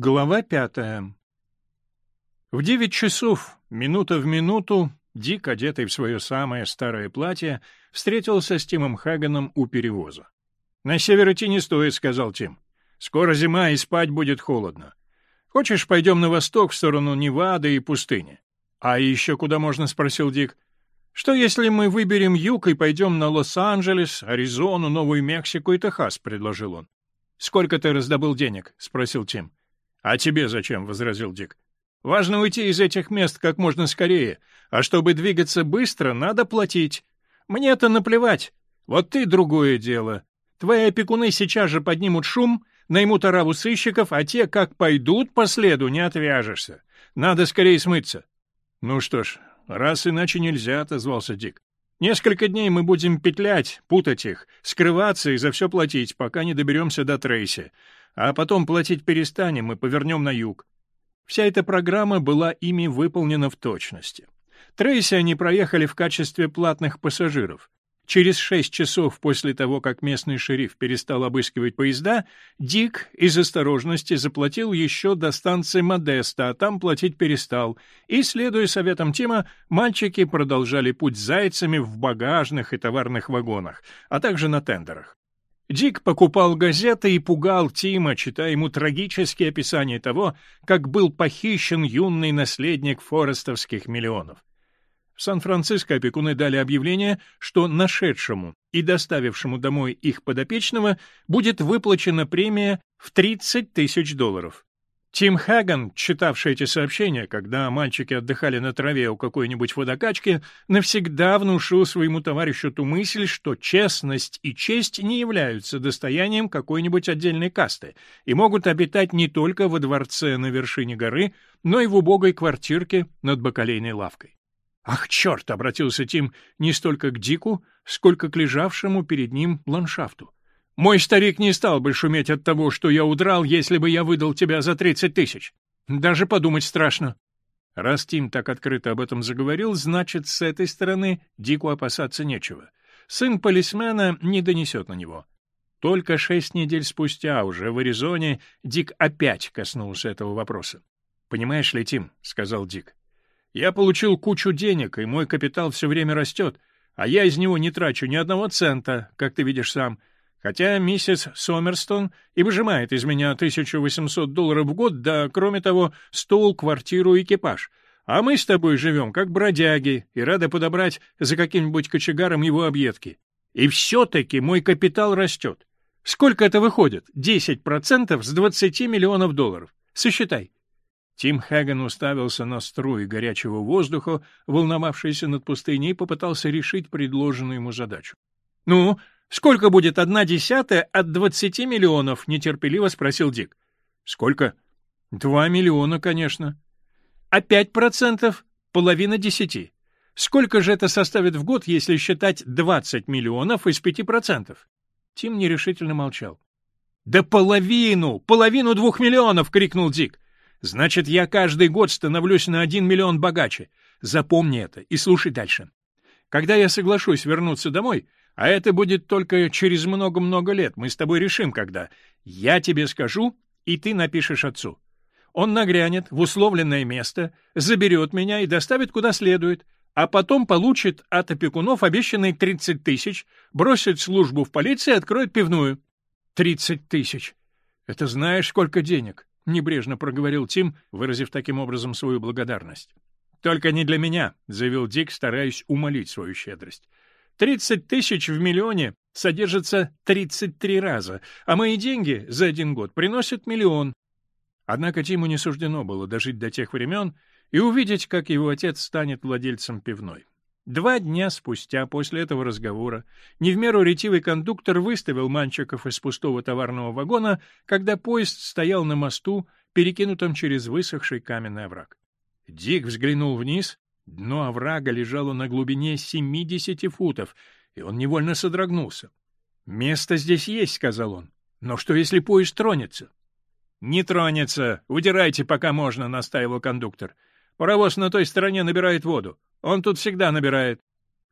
Глава пятая. В девять часов, минута в минуту, Дик, одетый в свое самое старое платье, встретился с Тимом Хаганом у перевоза. «На север идти не стоит», — сказал Тим. «Скоро зима, и спать будет холодно. Хочешь, пойдем на восток, в сторону Невады и пустыни?» «А еще куда можно?» — спросил Дик. «Что, если мы выберем юг и пойдем на Лос-Анджелес, Аризону, Новую Мексику и Техас?» — предложил он. «Сколько ты раздобыл денег?» — спросил Тим. «А тебе зачем?» — возразил Дик. «Важно уйти из этих мест как можно скорее, а чтобы двигаться быстро, надо платить. Мне-то наплевать. Вот ты другое дело. Твои опекуны сейчас же поднимут шум, наймут ораву сыщиков, а те, как пойдут по следу, не отвяжешься. Надо скорее смыться». «Ну что ж, раз иначе нельзя», — отозвался Дик. Несколько дней мы будем петлять, путать их, скрываться и за все платить, пока не доберемся до Трейси а потом платить перестанем и повернем на юг. Вся эта программа была ими выполнена в точности. Трейси они проехали в качестве платных пассажиров. Через шесть часов после того, как местный шериф перестал обыскивать поезда, Дик из осторожности заплатил еще до станции Модеста, а там платить перестал, и, следуя советам Тима, мальчики продолжали путь зайцами в багажных и товарных вагонах, а также на тендерах. Дик покупал газеты и пугал Тима, читая ему трагические описания того, как был похищен юный наследник форестовских миллионов. В Сан-Франциско опекуны дали объявление, что нашедшему и доставившему домой их подопечного будет выплачена премия в 30 тысяч долларов. Тим Хаган, читавший эти сообщения, когда мальчики отдыхали на траве у какой-нибудь водокачки, навсегда внушил своему товарищу ту мысль, что честность и честь не являются достоянием какой-нибудь отдельной касты и могут обитать не только во дворце на вершине горы, но и в убогой квартирке над бакалейной лавкой. «Ах, черт!» — обратился Тим не столько к Дику, сколько к лежавшему перед ним ландшафту. Мой старик не стал бы шуметь от того, что я удрал, если бы я выдал тебя за тридцать тысяч. Даже подумать страшно. Раз Тим так открыто об этом заговорил, значит, с этой стороны Дику опасаться нечего. Сын полисмена не донесет на него. Только шесть недель спустя, уже в Аризоне, Дик опять коснулся этого вопроса. «Понимаешь ли, Тим», — сказал Дик, — «я получил кучу денег, и мой капитал все время растет, а я из него не трачу ни одного цента, как ты видишь сам». Хотя миссис Сомерстон и выжимает из меня 1800 долларов в год, да, кроме того, стол, квартиру, экипаж. А мы с тобой живем как бродяги и рады подобрать за каким-нибудь кочегаром его объедки. И все-таки мой капитал растет. Сколько это выходит? 10% с 20 миллионов долларов. Сосчитай. Тим Хаган уставился на струи горячего воздуха, волновавшиеся над пустыней, и попытался решить предложенную ему задачу. «Ну, «Сколько будет одна десятая от двадцати миллионов?» — нетерпеливо спросил Дик. «Сколько?» «Два миллиона, конечно». «А пять процентов?» «Половина десяти». «Сколько же это составит в год, если считать двадцать миллионов из пяти процентов?» Тим нерешительно молчал. «Да половину! Половину двух миллионов!» — крикнул Дик. «Значит, я каждый год становлюсь на один миллион богаче. Запомни это и слушай дальше. Когда я соглашусь вернуться домой, а это будет только через много-много лет. Мы с тобой решим, когда. Я тебе скажу, и ты напишешь отцу. Он нагрянет в условленное место, заберет меня и доставит куда следует, а потом получит от опекунов обещанные 30 тысяч, бросит службу в полиции и откроет пивную. 30 тысяч. Это знаешь, сколько денег? — небрежно проговорил Тим, выразив таким образом свою благодарность. «Только не для меня», — заявил Дик, стараясь умолить свою щедрость. 30 тысяч в миллионе содержится 33 раза, а мои деньги за один год приносят миллион. Однако Тиму не суждено было дожить до тех времен и увидеть, как его отец станет владельцем пивной. Два дня спустя после этого разговора не в меру ретивый кондуктор выставил мальчиков из пустого товарного вагона, когда поезд стоял на мосту, перекинутом через высохший каменный овраг. Дик взглянул вниз Дно оврага лежало на глубине 70 футов, и он невольно содрогнулся. «Место здесь есть», — сказал он. «Но что, если поезд тронется?» «Не тронется. Удирайте, пока можно», — настаивал кондуктор. «Паровоз на той стороне набирает воду. Он тут всегда набирает».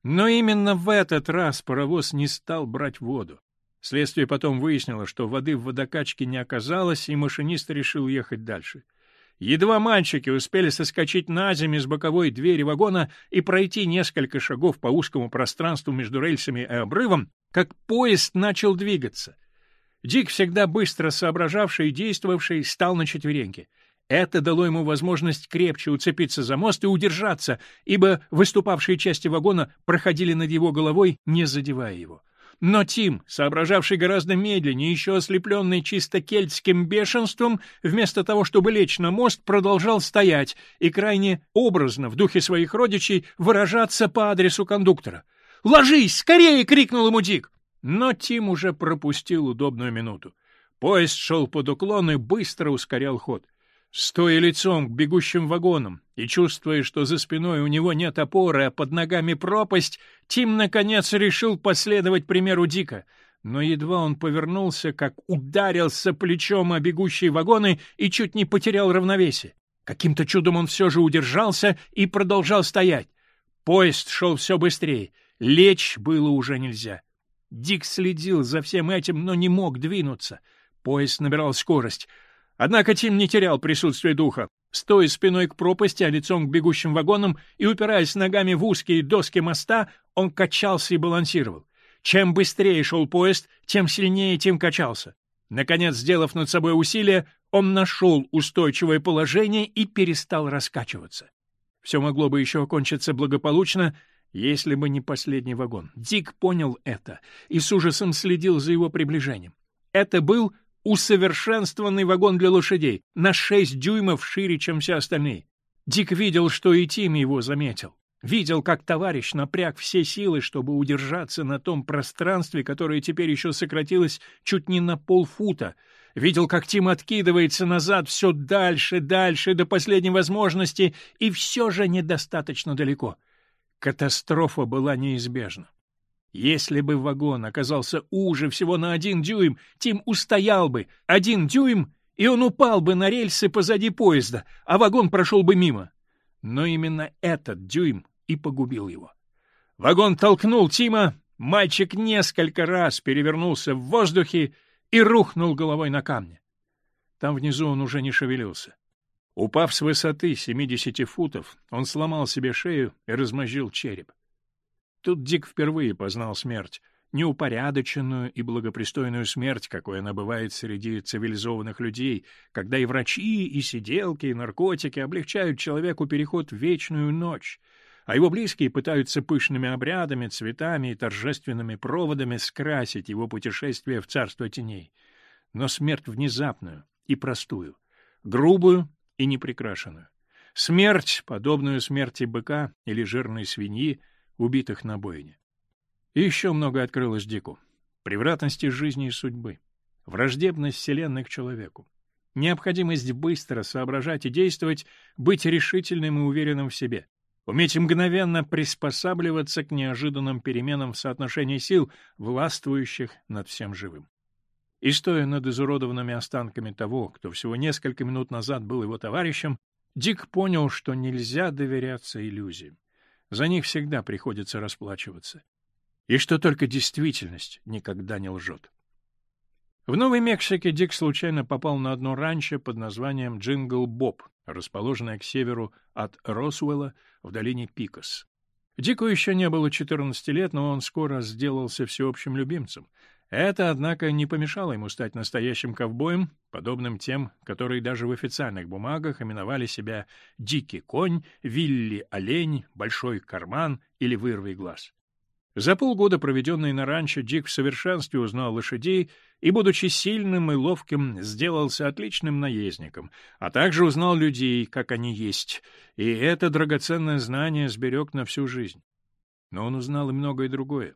Но именно в этот раз паровоз не стал брать воду. Следствие потом выяснило, что воды в водокачке не оказалось, и машинист решил ехать дальше. — Едва мальчики успели соскочить на земь с боковой двери вагона и пройти несколько шагов по узкому пространству между рельсами и обрывом, как поезд начал двигаться. Дик, всегда быстро соображавший и действовавший, стал на четвереньки. Это дало ему возможность крепче уцепиться за мост и удержаться, ибо выступавшие части вагона проходили над его головой, не задевая его. Но Тим, соображавший гораздо медленнее, еще ослепленный чисто кельтским бешенством, вместо того, чтобы лечь на мост, продолжал стоять и крайне образно, в духе своих родичей, выражаться по адресу кондуктора. «Ложись! Скорее!» — крикнул ему Дик. Но Тим уже пропустил удобную минуту. Поезд шел под уклон и быстро ускорял ход. Стоя лицом к бегущим вагонам, и, чувствуя, что за спиной у него нет опоры, а под ногами пропасть, Тим, наконец, решил последовать примеру Дика. Но едва он повернулся, как ударился плечом о бегущие вагоны и чуть не потерял равновесие. Каким-то чудом он все же удержался и продолжал стоять. Поезд шел все быстрее. Лечь было уже нельзя. Дик следил за всем этим, но не мог двинуться. Поезд набирал скорость. Однако Тим не терял присутствие духа. Стоя спиной к пропасти, а лицом к бегущим вагонам и упираясь ногами в узкие доски моста, он качался и балансировал. Чем быстрее шел поезд, тем сильнее тем качался. Наконец, сделав над собой усилие, он нашел устойчивое положение и перестал раскачиваться. Все могло бы еще окончиться благополучно, если бы не последний вагон. Дик понял это и с ужасом следил за его приближением. Это был усовершенствованный вагон для лошадей, на шесть дюймов шире, чем все остальные. Дик видел, что и Тим его заметил. Видел, как товарищ напряг все силы, чтобы удержаться на том пространстве, которое теперь еще сократилось чуть не на полфута. Видел, как Тим откидывается назад все дальше, дальше, до последней возможности, и все же недостаточно далеко. Катастрофа была неизбежна. Если бы вагон оказался уже всего на один дюйм, Тим устоял бы. Один дюйм, и он упал бы на рельсы позади поезда, а вагон прошел бы мимо. Но именно этот дюйм и погубил его. Вагон толкнул Тима, мальчик несколько раз перевернулся в воздухе и рухнул головой на камни. Там внизу он уже не шевелился. Упав с высоты 70 футов, он сломал себе шею и размозжил череп. Тут Дик впервые познал смерть, неупорядоченную и благопристойную смерть, какой она бывает среди цивилизованных людей, когда и врачи, и сиделки, и наркотики облегчают человеку переход в вечную ночь, а его близкие пытаются пышными обрядами, цветами и торжественными проводами скрасить его путешествие в царство теней. Но смерть внезапную и простую, грубую и непрекрашенную. Смерть, подобную смерти быка или жирной свиньи — убитых на бойне. И еще многое открылось Дику. Превратности жизни и судьбы, враждебность Вселенной к человеку, необходимость быстро соображать и действовать, быть решительным и уверенным в себе, уметь мгновенно приспосабливаться к неожиданным переменам в соотношении сил, властвующих над всем живым. И стоя над изуродованными останками того, кто всего несколько минут назад был его товарищем, Дик понял, что нельзя доверяться иллюзиям за них всегда приходится расплачиваться. И что только действительность никогда не лжет. В Новой Мексике Дик случайно попал на одно ранчо под названием Джингл Боб, расположенное к северу от Росуэлла в долине Пикос. Дику еще не было 14 лет, но он скоро сделался всеобщим любимцем — это, однако, не помешало ему стать настоящим ковбоем, подобным тем, которые даже в официальных бумагах именовали себя «Дикий конь», «Вилли-олень», «Большой карман» или «Вырвый глаз». За полгода, проведенные на ранчо, Дик в совершенстве узнал лошадей и, будучи сильным и ловким, сделался отличным наездником, а также узнал людей, как они есть, и это драгоценное знание сберег на всю жизнь. Но он узнал и многое другое.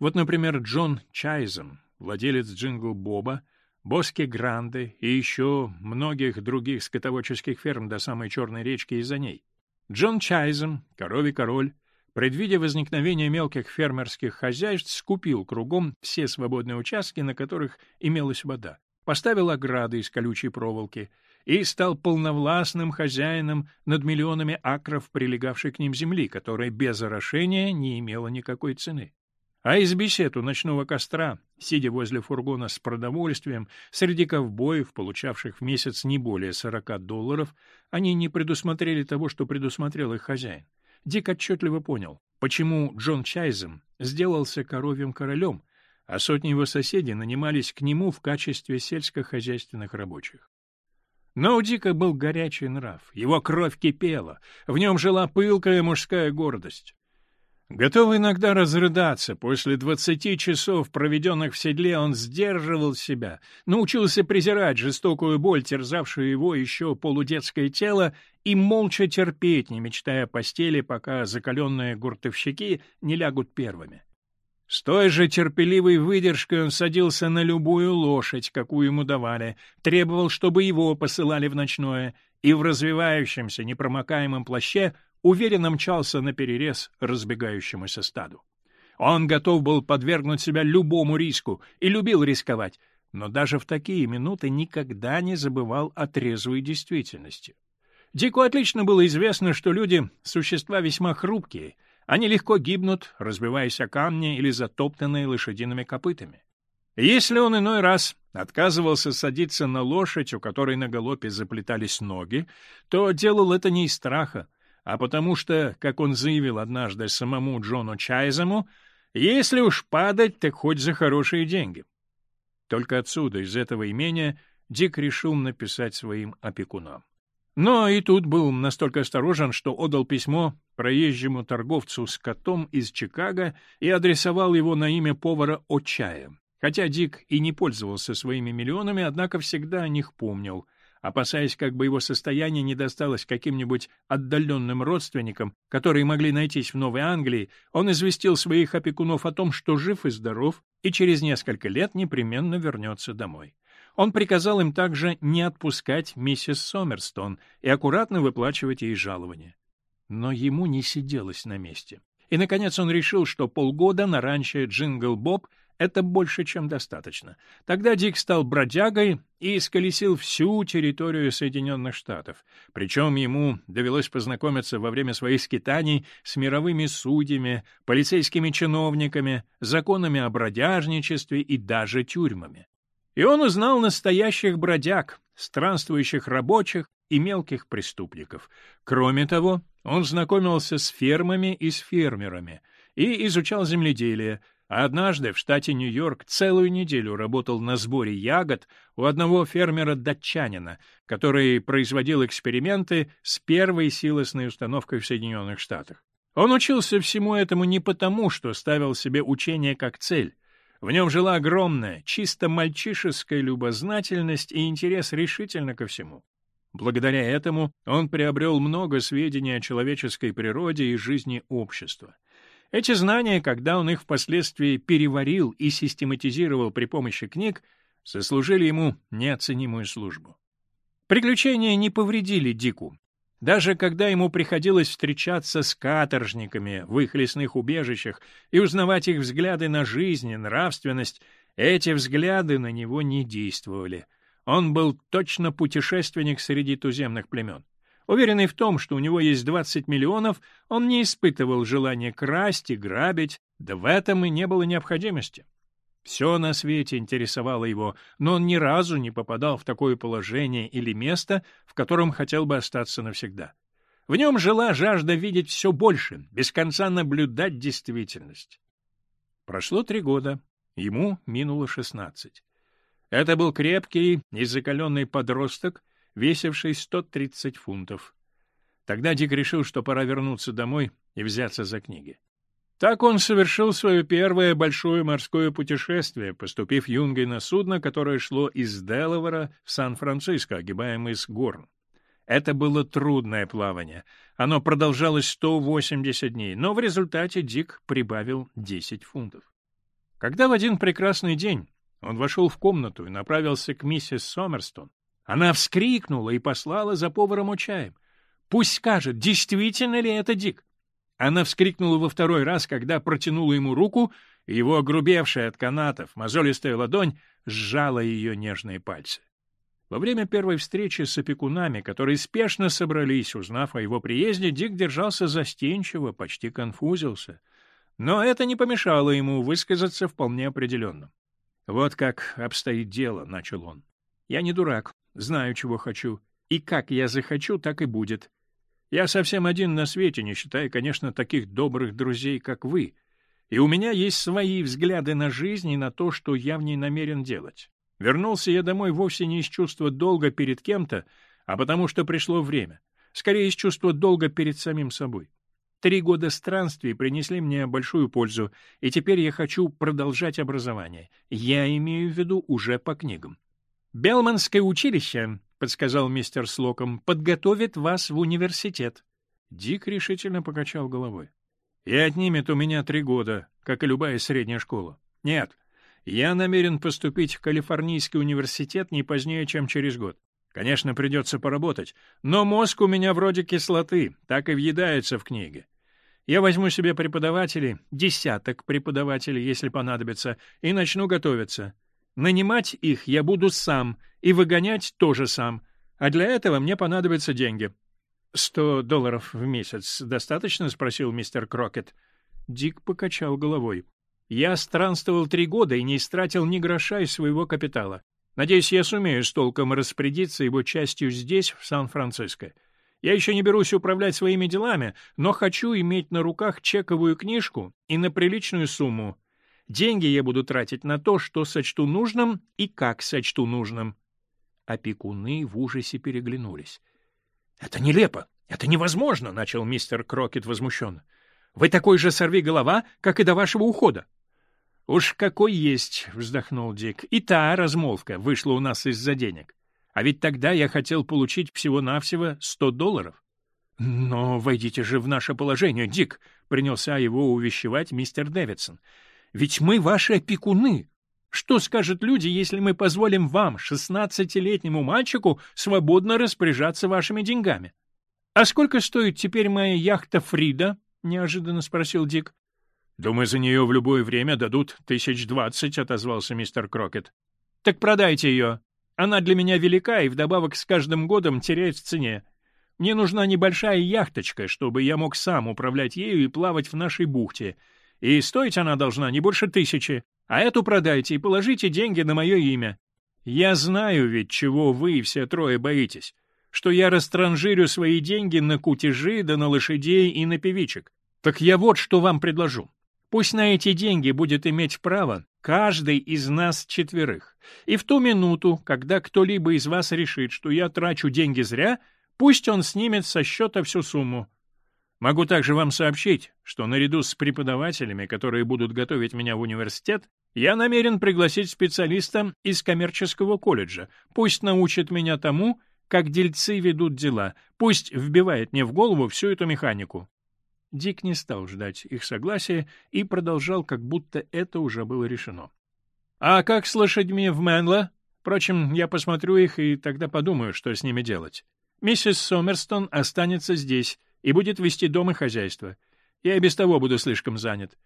Вот, например, Джон Чайзен, владелец Джингл Боба, Боске Гранде и еще многих других скотоводческих ферм до самой Черной речки и за ней. Джон Чайзен, коровий король, предвидя возникновение мелких фермерских хозяйств, скупил кругом все свободные участки, на которых имелась вода, поставил ограды из колючей проволоки и стал полновластным хозяином над миллионами акров, прилегавшей к ним земли, которая без орошения не имела никакой цены а из бесед у ночного костра, сидя возле фургона с продовольствием, среди ковбоев, получавших в месяц не более 40 долларов, они не предусмотрели того, что предусмотрел их хозяин. Дик отчетливо понял, почему Джон Чайзем сделался коровьим королем, а сотни его соседей нанимались к нему в качестве сельскохозяйственных рабочих. Но у Дика был горячий нрав, его кровь кипела, в нем жила пылкая мужская гордость. Готовый иногда разрыдаться, после двадцати часов, проведенных в седле, он сдерживал себя, научился презирать жестокую боль, терзавшую его еще полудетское тело, и молча терпеть, не мечтая о постели, пока закаленные гуртовщики не лягут первыми. С той же терпеливой выдержкой он садился на любую лошадь, какую ему давали, требовал, чтобы его посылали в ночное, и в развивающемся непромокаемом плаще уверенно мчался на перерез разбегающемуся стаду. Он готов был подвергнуть себя любому риску и любил рисковать, но даже в такие минуты никогда не забывал о трезвой действительности. Дику отлично было известно, что люди — существа весьма хрупкие, они легко гибнут, разбиваясь о камни или затоптанные лошадиными копытами. Если он иной раз отказывался садиться на лошадь, у которой на галопе заплетались ноги, то делал это не из страха, а потому что, как он заявил однажды самому Джону Чайзему, если уж падать, так хоть за хорошие деньги. Только отсюда, из этого имения, Дик решил написать своим опекунам. Но и тут был настолько осторожен, что отдал письмо проезжему торговцу с котом из Чикаго и адресовал его на имя повара от Чая, Хотя Дик и не пользовался своими миллионами, однако всегда о них помнил опасаясь, как бы его состояние не досталось каким-нибудь отдаленным родственникам, которые могли найтись в Новой Англии, он известил своих опекунов о том, что жив и здоров, и через несколько лет непременно вернется домой. Он приказал им также не отпускать миссис Сомерстон и аккуратно выплачивать ей жалование. Но ему не сиделось на месте. И, наконец, он решил, что полгода на ранче «Джингл Боб» Это больше, чем достаточно. Тогда Дик стал бродягой и исколесил всю территорию Соединенных Штатов. Причем ему довелось познакомиться во время своих скитаний с мировыми судьями, полицейскими чиновниками, законами о бродяжничестве и даже тюрьмами. И он узнал настоящих бродяг, странствующих рабочих и мелких преступников. Кроме того, он знакомился с фермами и с фермерами — и изучал земледелие, а однажды в штате Нью-Йорк целую неделю работал на сборе ягод у одного фермера-датчанина, который производил эксперименты с первой силосной установкой в Соединенных Штатах. Он учился всему этому не потому, что ставил себе учение как цель. В нем жила огромная, чисто мальчишеская любознательность и интерес решительно ко всему. Благодаря этому он приобрел много сведений о человеческой природе и жизни общества. Эти знания, когда он их впоследствии переварил и систематизировал при помощи книг, сослужили ему неоценимую службу. Приключения не повредили Дику. Даже когда ему приходилось встречаться с каторжниками в их лесных убежищах и узнавать их взгляды на жизнь и нравственность, эти взгляды на него не действовали. Он был точно путешественник среди туземных племен. Уверенный в том, что у него есть 20 миллионов, он не испытывал желания красть и грабить, да в этом и не было необходимости. Все на свете интересовало его, но он ни разу не попадал в такое положение или место, в котором хотел бы остаться навсегда. В нем жила жажда видеть все больше, без конца наблюдать действительность. Прошло три года, ему минуло шестнадцать. Это был крепкий и закаленный подросток, весивший 130 фунтов. Тогда Дик решил, что пора вернуться домой и взяться за книги. Так он совершил свое первое большое морское путешествие, поступив юнгой на судно, которое шло из Делавера в Сан-Франциско, огибая мыс Горн. Это было трудное плавание. Оно продолжалось 180 дней, но в результате Дик прибавил 10 фунтов. Когда в один прекрасный день он вошел в комнату и направился к миссис Сомерстон, она вскрикнула и послала за поваром чаем. «Пусть скажет, действительно ли это Дик?» Она вскрикнула во второй раз, когда протянула ему руку, и его огрубевшая от канатов мозолистая ладонь сжала ее нежные пальцы. Во время первой встречи с опекунами, которые спешно собрались, узнав о его приезде, Дик держался застенчиво, почти конфузился. Но это не помешало ему высказаться вполне определенно. «Вот как обстоит дело», — начал он. «Я не дурак. Знаю, чего хочу. И как я захочу, так и будет. Я совсем один на свете, не считая, конечно, таких добрых друзей, как вы. И у меня есть свои взгляды на жизнь и на то, что я в ней намерен делать. Вернулся я домой вовсе не из чувства долга перед кем-то, а потому что пришло время. Скорее, из чувства долга перед самим собой. Три года странствий принесли мне большую пользу, и теперь я хочу продолжать образование. Я имею в виду уже по книгам. «Белманское училище», — подсказал мистер Слоком, — «подготовит вас в университет». Дик решительно покачал головой. «И отнимет у меня три года, как и любая средняя школа. Нет, я намерен поступить в Калифорнийский университет не позднее, чем через год. Конечно, придется поработать, но мозг у меня вроде кислоты, так и въедается в книги. Я возьму себе преподавателей, десяток преподавателей, если понадобится, и начну готовиться. Нанимать их я буду сам и выгонять тоже сам, а для этого мне понадобятся деньги». «Сто долларов в месяц достаточно?» — спросил мистер Крокет. Дик покачал головой. «Я странствовал три года и не истратил ни гроша из своего капитала. Надеюсь, я сумею с толком распорядиться его частью здесь, в Сан-Франциско. Я еще не берусь управлять своими делами, но хочу иметь на руках чековую книжку и на приличную сумму, Деньги я буду тратить на то, что сочту нужным и как сочту нужным. Опекуны в ужасе переглянулись. — Это нелепо! Это невозможно! — начал мистер Крокет возмущенно. — Вы такой же сорви голова, как и до вашего ухода. — Уж какой есть! — вздохнул Дик. — И та размолвка вышла у нас из-за денег. А ведь тогда я хотел получить всего-навсего сто долларов. — Но войдите же в наше положение, Дик! — принялся его увещевать мистер Дэвидсон. — ведь мы ваши опекуны. Что скажут люди, если мы позволим вам, шестнадцатилетнему мальчику, свободно распоряжаться вашими деньгами? А сколько стоит теперь моя яхта Фрида? неожиданно спросил Дик. Думаю, за нее в любое время дадут тысяч двадцать, отозвался мистер Крокет. Так продайте ее. Она для меня велика и вдобавок с каждым годом теряет в цене. Мне нужна небольшая яхточка, чтобы я мог сам управлять ею и плавать в нашей бухте и стоить она должна не больше тысячи, а эту продайте и положите деньги на мое имя. Я знаю ведь, чего вы все трое боитесь, что я растранжирю свои деньги на кутежи да на лошадей и на певичек. Так я вот что вам предложу. Пусть на эти деньги будет иметь право каждый из нас четверых. И в ту минуту, когда кто-либо из вас решит, что я трачу деньги зря, пусть он снимет со счета всю сумму. Могу также вам сообщить, что наряду с преподавателями, которые будут готовить меня в университет, я намерен пригласить специалиста из коммерческого колледжа. Пусть научит меня тому, как дельцы ведут дела. Пусть вбивает мне в голову всю эту механику. Дик не стал ждать их согласия и продолжал, как будто это уже было решено. «А как с лошадьми в Мэнло? Впрочем, я посмотрю их и тогда подумаю, что с ними делать. Миссис Сомерстон останется здесь, и будет вести дом и хозяйство. Я и без того буду слишком занят.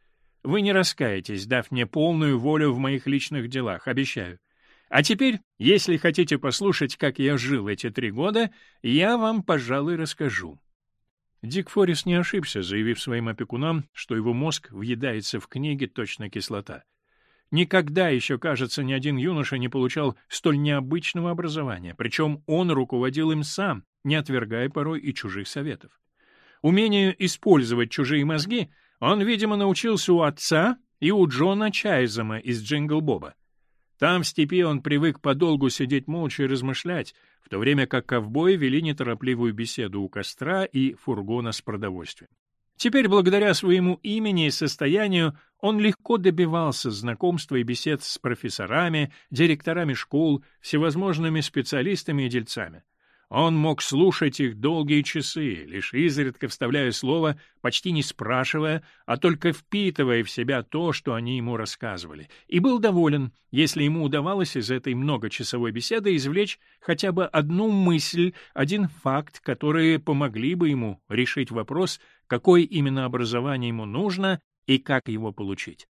Вы не раскаетесь, дав мне полную волю в моих личных делах, обещаю. А теперь, если хотите послушать, как я жил эти три года, я вам, пожалуй, расскажу». Дик Форрис не ошибся, заявив своим опекунам, что его мозг въедается в книги точно кислота. Никогда еще, кажется, ни один юноша не получал столь необычного образования, причем он руководил им сам, не отвергая порой и чужих советов умению использовать чужие мозги он, видимо, научился у отца и у Джона Чайзема из «Джингл Боба». Там, в степи, он привык подолгу сидеть молча и размышлять, в то время как ковбои вели неторопливую беседу у костра и фургона с продовольствием. Теперь, благодаря своему имени и состоянию, он легко добивался знакомства и бесед с профессорами, директорами школ, всевозможными специалистами и дельцами. Он мог слушать их долгие часы, лишь изредка вставляя слово, почти не спрашивая, а только впитывая в себя то, что они ему рассказывали, и был доволен, если ему удавалось из этой многочасовой беседы извлечь хотя бы одну мысль, один факт, которые помогли бы ему решить вопрос, какое именно образование ему нужно и как его получить.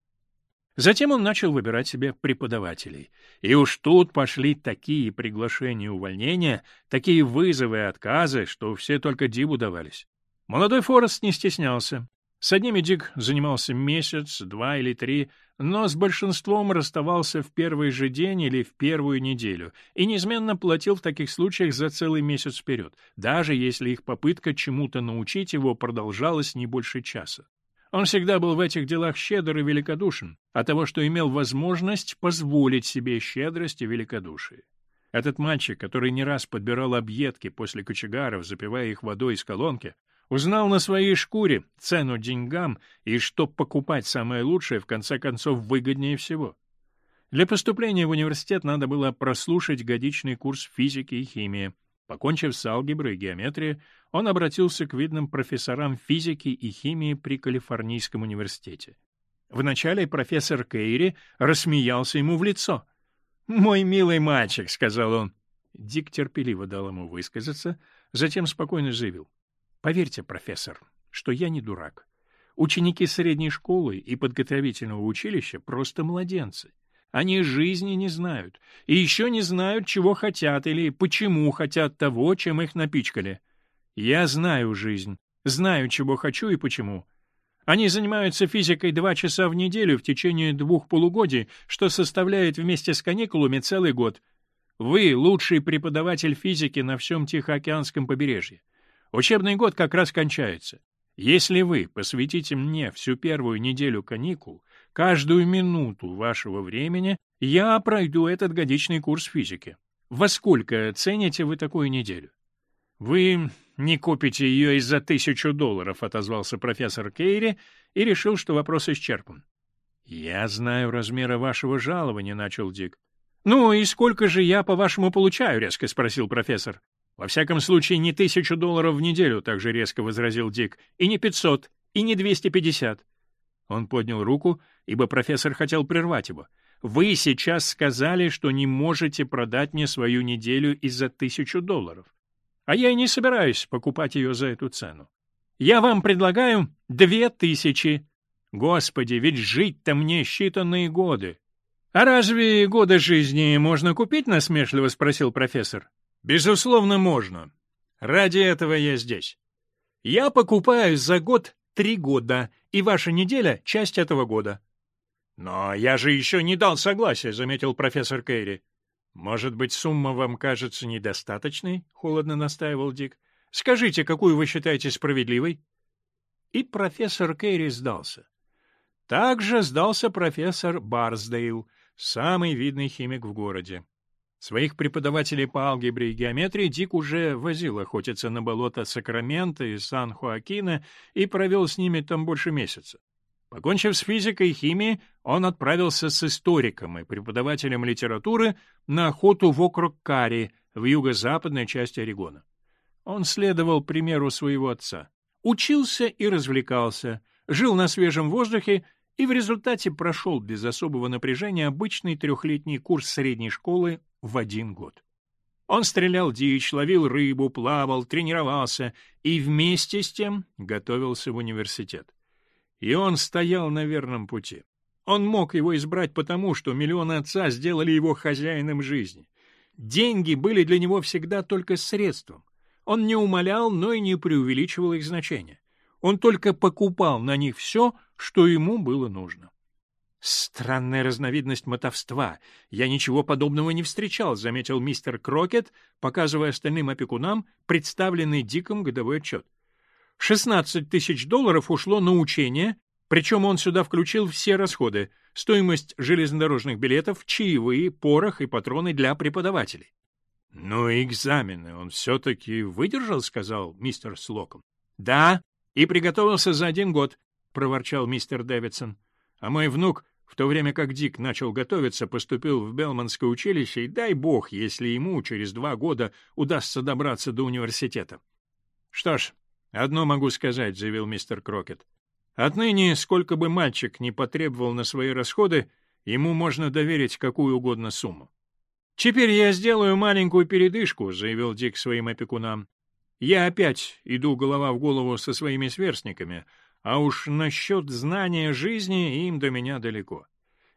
Затем он начал выбирать себе преподавателей. И уж тут пошли такие приглашения увольнения, такие вызовы и отказы, что все только диву давались. Молодой Форест не стеснялся. С одними Дик занимался месяц, два или три, но с большинством расставался в первый же день или в первую неделю и неизменно платил в таких случаях за целый месяц вперед, даже если их попытка чему-то научить его продолжалась не больше часа. Он всегда был в этих делах щедр и великодушен, от того, что имел возможность позволить себе щедрость и великодушие. Этот мальчик, который не раз подбирал объедки после кочегаров, запивая их водой из колонки, узнал на своей шкуре цену деньгам и что покупать самое лучшее, в конце концов, выгоднее всего. Для поступления в университет надо было прослушать годичный курс физики и химии. Покончив с алгеброй и геометрией, он обратился к видным профессорам физики и химии при Калифорнийском университете. Вначале профессор Кейри рассмеялся ему в лицо. «Мой милый мальчик», — сказал он. Дик терпеливо дал ему высказаться, затем спокойно заявил. «Поверьте, профессор, что я не дурак. Ученики средней школы и подготовительного училища просто младенцы. Они жизни не знают. И еще не знают, чего хотят или почему хотят того, чем их напичкали. Я знаю жизнь. Знаю, чего хочу и почему. Они занимаются физикой два часа в неделю в течение двух полугодий, что составляет вместе с каникулами целый год. Вы — лучший преподаватель физики на всем Тихоокеанском побережье. Учебный год как раз кончается. Если вы посвятите мне всю первую неделю каникул — Каждую минуту вашего времени я пройду этот годичный курс физики. Во сколько цените вы такую неделю? Вы не купите ее и за тысячу долларов, отозвался профессор Кейри и решил, что вопрос исчерпан. Я знаю размеры вашего жалования, начал Дик. Ну и сколько же я, по-вашему, получаю? резко спросил профессор. Во всяком случае, не тысячу долларов в неделю, так же резко возразил Дик, и не пятьсот, и не двести пятьдесят. Он поднял руку, ибо профессор хотел прервать его. «Вы сейчас сказали, что не можете продать мне свою неделю из-за тысячу долларов. А я и не собираюсь покупать ее за эту цену. Я вам предлагаю две тысячи. Господи, ведь жить-то мне считанные годы». «А разве годы жизни можно купить?» — насмешливо спросил профессор. «Безусловно, можно. Ради этого я здесь. Я покупаю за год три года, и ваша неделя — часть этого года». «Но я же еще не дал согласия», — заметил профессор Кэрри. «Может быть, сумма вам кажется недостаточной?» — холодно настаивал Дик. «Скажите, какую вы считаете справедливой?» И профессор Кэрри сдался. Также сдался профессор Барсдейл, самый видный химик в городе. Своих преподавателей по алгебре и геометрии Дик уже возил охотиться на болото Сакрамента и Сан-Хуакина и провел с ними там больше месяца. Покончив с физикой и химией, он отправился с историком и преподавателем литературы на охоту в округ Кари в юго-западной части Орегона. Он следовал примеру своего отца. Учился и развлекался, жил на свежем воздухе и в результате прошел без особого напряжения обычный трехлетний курс средней школы в один год. Он стрелял дичь, ловил рыбу, плавал, тренировался и вместе с тем готовился в университет. И он стоял на верном пути. Он мог его избрать потому, что миллионы отца сделали его хозяином жизни. Деньги были для него всегда только средством. Он не умолял, но и не преувеличивал их значение. Он только покупал на них все, что ему было нужно. «Странная разновидность мотовства. Я ничего подобного не встречал», — заметил мистер Крокет, показывая остальным опекунам представленный Диком годовой отчет. «16 тысяч долларов ушло на учение, причем он сюда включил все расходы, стоимость железнодорожных билетов, чаевые, порох и патроны для преподавателей». «Ну, экзамены он все-таки выдержал», — сказал мистер Слоком. «Да, и приготовился за один год», — проворчал мистер Дэвидсон. «А мой внук в то время как Дик начал готовиться, поступил в Белманское училище, и дай бог, если ему через два года удастся добраться до университета. «Что ж, одно могу сказать», — заявил мистер Крокет. «Отныне, сколько бы мальчик не потребовал на свои расходы, ему можно доверить какую угодно сумму». «Теперь я сделаю маленькую передышку», — заявил Дик своим опекунам. «Я опять иду голова в голову со своими сверстниками, а уж насчет знания жизни им до меня далеко.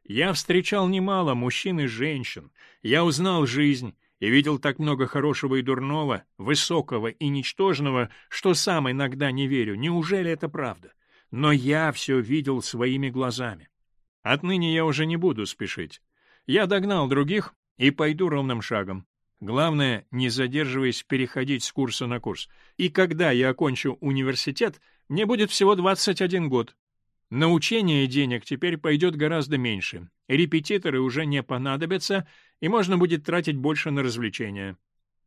Я встречал немало мужчин и женщин, я узнал жизнь и видел так много хорошего и дурного, высокого и ничтожного, что сам иногда не верю, неужели это правда? Но я все видел своими глазами. Отныне я уже не буду спешить. Я догнал других и пойду ровным шагом. Главное, не задерживаясь, переходить с курса на курс. И когда я окончу университет — мне будет всего 21 год. На учение денег теперь пойдет гораздо меньше. Репетиторы уже не понадобятся, и можно будет тратить больше на развлечения.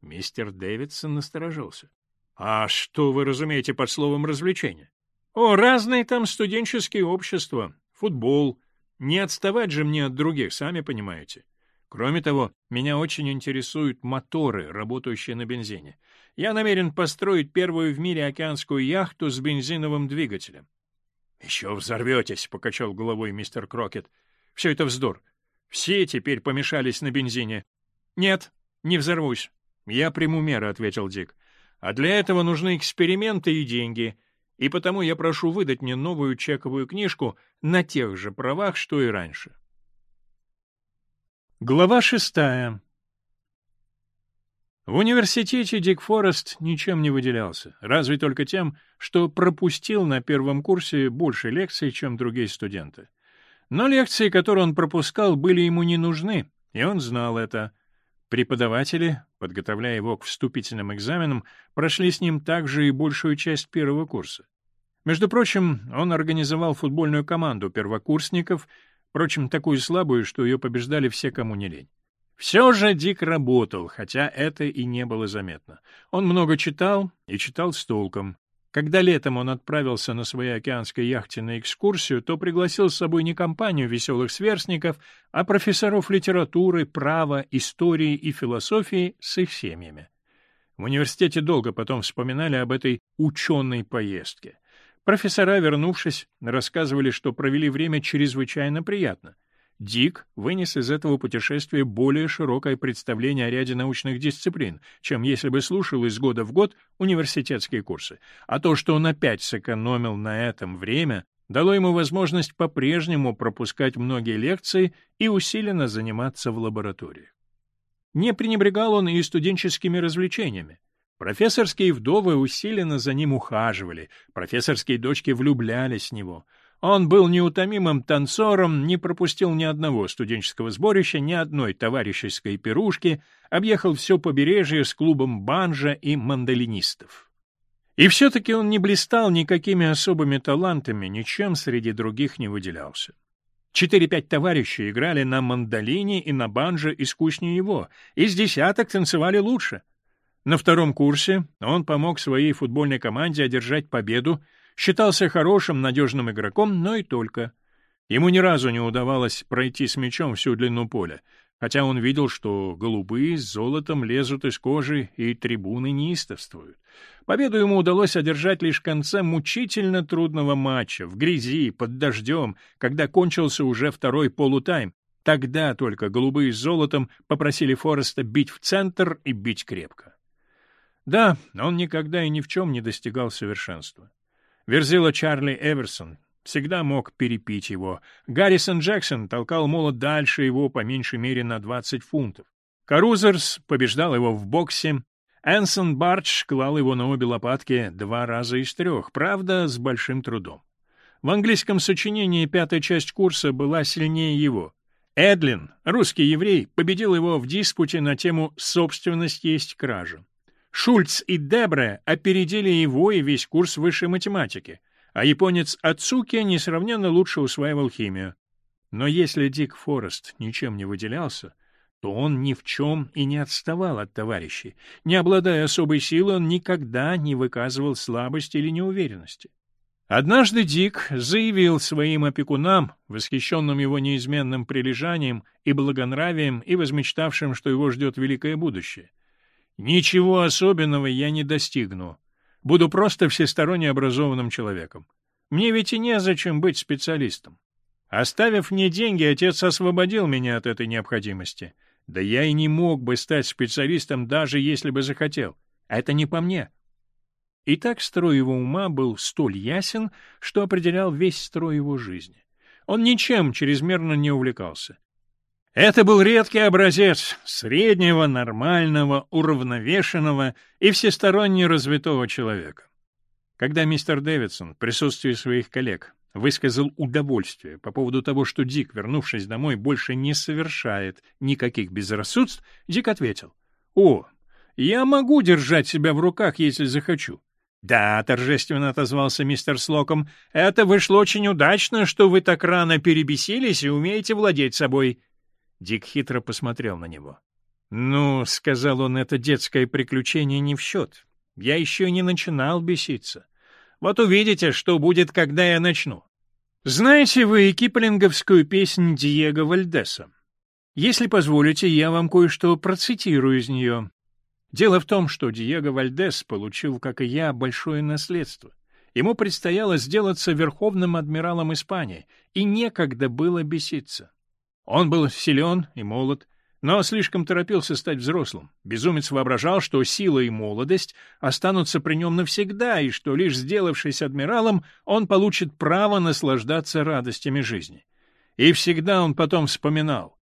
Мистер Дэвидсон насторожился. «А что вы разумеете под словом «развлечения»?» «О, разные там студенческие общества, футбол. Не отставать же мне от других, сами понимаете. Кроме того, меня очень интересуют моторы, работающие на бензине. Я намерен построить первую в мире океанскую яхту с бензиновым двигателем. — Еще взорветесь, — покачал головой мистер Крокет. — Все это вздор. Все теперь помешались на бензине. — Нет, не взорвусь. — Я приму меры, — ответил Дик. — А для этого нужны эксперименты и деньги. И потому я прошу выдать мне новую чековую книжку на тех же правах, что и раньше. Глава шестая. В университете Дик Форест ничем не выделялся, разве только тем, что пропустил на первом курсе больше лекций, чем другие студенты. Но лекции, которые он пропускал, были ему не нужны, и он знал это. Преподаватели, подготовляя его к вступительным экзаменам, прошли с ним также и большую часть первого курса. Между прочим, он организовал футбольную команду первокурсников — Впрочем, такую слабую, что ее побеждали все, кому не лень. Все же Дик работал, хотя это и не было заметно. Он много читал и читал с толком. Когда летом он отправился на своей океанской яхте на экскурсию, то пригласил с собой не компанию веселых сверстников, а профессоров литературы, права, истории и философии с их семьями. В университете долго потом вспоминали об этой «ученой поездке». Профессора, вернувшись, рассказывали, что провели время чрезвычайно приятно. Дик вынес из этого путешествия более широкое представление о ряде научных дисциплин, чем если бы слушал из года в год университетские курсы. А то, что он опять сэкономил на этом время, дало ему возможность по-прежнему пропускать многие лекции и усиленно заниматься в лаборатории. Не пренебрегал он и студенческими развлечениями. Профессорские вдовы усиленно за ним ухаживали, профессорские дочки влюблялись в него. Он был неутомимым танцором, не пропустил ни одного студенческого сборища, ни одной товарищеской пирушки, объехал все побережье с клубом банжа и мандолинистов. И все-таки он не блистал никакими особыми талантами, ничем среди других не выделялся. Четыре-пять товарищей играли на мандолине и на банже искуснее его, и с десяток танцевали лучше — На втором курсе он помог своей футбольной команде одержать победу, считался хорошим, надежным игроком, но и только. Ему ни разу не удавалось пройти с мячом всю длину поля, хотя он видел, что голубые с золотом лезут из кожи и трибуны неистовствуют. Победу ему удалось одержать лишь в конце мучительно трудного матча, в грязи, под дождем, когда кончился уже второй полутайм. Тогда только голубые с золотом попросили Фореста бить в центр и бить крепко. Да, но он никогда и ни в чем не достигал совершенства. Верзила Чарли Эверсон всегда мог перепить его. Гаррисон Джексон толкал молот дальше его по меньшей мере на 20 фунтов. Карузерс побеждал его в боксе. Энсон Бардж клал его на обе лопатки два раза из трех, правда, с большим трудом. В английском сочинении пятая часть курса была сильнее его. Эдлин, русский еврей, победил его в диспуте на тему «Собственность есть кража». Шульц и Дебре опередили его и весь курс высшей математики, а японец Ацуки несравненно лучше усваивал химию. Но если Дик Форест ничем не выделялся, то он ни в чем и не отставал от товарищей. Не обладая особой силой, он никогда не выказывал слабости или неуверенности. Однажды Дик заявил своим опекунам, восхищенным его неизменным прилежанием и благонравием и возмечтавшим, что его ждет великое будущее. Ничего особенного я не достигну. Буду просто всесторонне образованным человеком. Мне ведь и незачем быть специалистом. Оставив мне деньги, отец освободил меня от этой необходимости. Да я и не мог бы стать специалистом, даже если бы захотел. Это не по мне. И так строй его ума был столь ясен, что определял весь строй его жизни. Он ничем чрезмерно не увлекался. Это был редкий образец среднего, нормального, уравновешенного и всесторонне развитого человека. Когда мистер Дэвидсон в присутствии своих коллег высказал удовольствие по поводу того, что Дик, вернувшись домой, больше не совершает никаких безрассудств, Дик ответил, «О, я могу держать себя в руках, если захочу». «Да», — торжественно отозвался мистер Слоком, — «это вышло очень удачно, что вы так рано перебесились и умеете владеть собой». Дик хитро посмотрел на него. «Ну, — сказал он, — это детское приключение не в счет. Я еще не начинал беситься. Вот увидите, что будет, когда я начну. Знаете вы и киплинговскую песнь Диего Вальдеса? Если позволите, я вам кое-что процитирую из нее. Дело в том, что Диего Вальдес получил, как и я, большое наследство. Ему предстояло сделаться верховным адмиралом Испании, и некогда было беситься. Он был силен и молод, но слишком торопился стать взрослым. Безумец воображал, что сила и молодость останутся при нем навсегда, и что, лишь сделавшись адмиралом, он получит право наслаждаться радостями жизни. И всегда он потом вспоминал.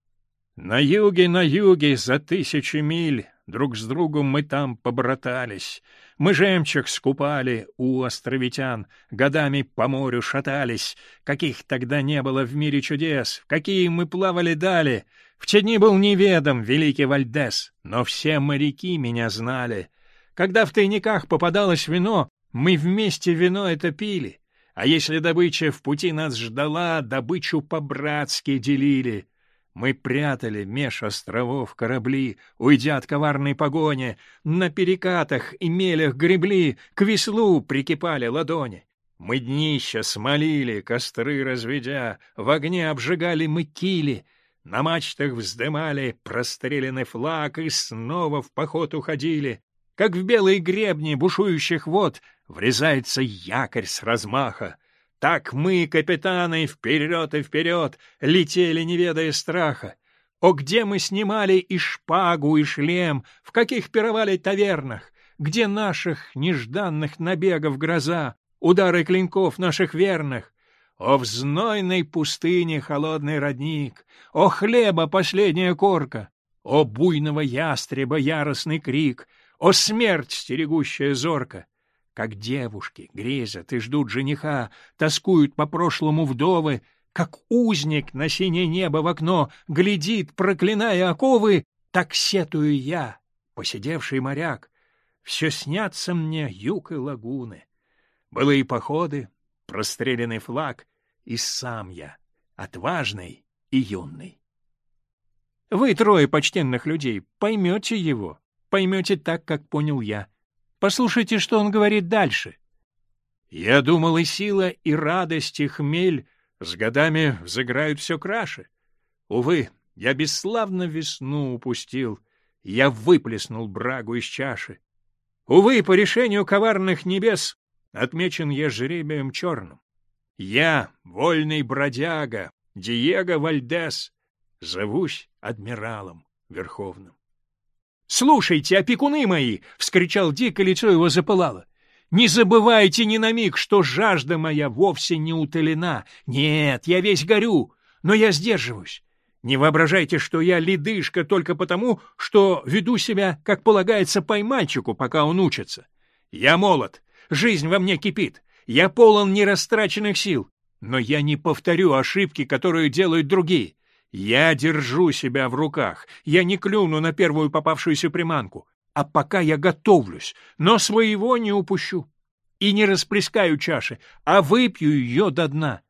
«На юге, на юге, за тысячи миль Друг с другом мы там побратались. Мы жемчуг скупали у островитян, годами по морю шатались. Каких тогда не было в мире чудес, в какие мы плавали дали. В те дни был неведом великий Вальдес, но все моряки меня знали. Когда в тайниках попадалось вино, мы вместе вино это пили. А если добыча в пути нас ждала, добычу по-братски делили. Мы прятали меж островов корабли, уйдя от коварной погони, на перекатах и мелях гребли, к веслу прикипали ладони. Мы днища смолили, костры разведя, в огне обжигали мы кили, на мачтах вздымали простреленный флаг и снова в поход уходили. Как в белые гребни бушующих вод врезается якорь с размаха — так мы, капитаны, вперед и вперед, летели, не ведая страха. О, где мы снимали и шпагу, и шлем, в каких пировали тавернах, где наших нежданных набегов гроза, удары клинков наших верных. О, в знойной пустыне холодный родник, о, хлеба последняя корка, о, буйного ястреба яростный крик, о, смерть стерегущая зорка как девушки, грезят и ждут жениха, тоскуют по прошлому вдовы, как узник на синее небо в окно глядит, проклиная оковы, так сетую я, посидевший моряк. Все снятся мне юг и лагуны. Былые походы, простреленный флаг, и сам я, отважный и юный. Вы, трое почтенных людей, поймете его, поймете так, как понял я — Послушайте, что он говорит дальше. «Я думал, и сила, и радость, и хмель с годами взыграют все краше. Увы, я бесславно весну упустил, я выплеснул брагу из чаши. Увы, по решению коварных небес отмечен я жребием черным. Я, вольный бродяга, Диего Вальдес, зовусь адмиралом верховным. «Слушайте, опекуны мои!» — вскричал Дик, и лицо его запылало. «Не забывайте ни на миг, что жажда моя вовсе не утолена. Нет, я весь горю, но я сдерживаюсь. Не воображайте, что я ледышка только потому, что веду себя, как полагается, поймальчику, пока он учится. Я молод, жизнь во мне кипит, я полон нерастраченных сил, но я не повторю ошибки, которые делают другие. Я держу себя в руках, я не клюну на первую попавшуюся приманку, а пока я готовлюсь, но своего не упущу. И не расплескаю чаши, а выпью ее до дна.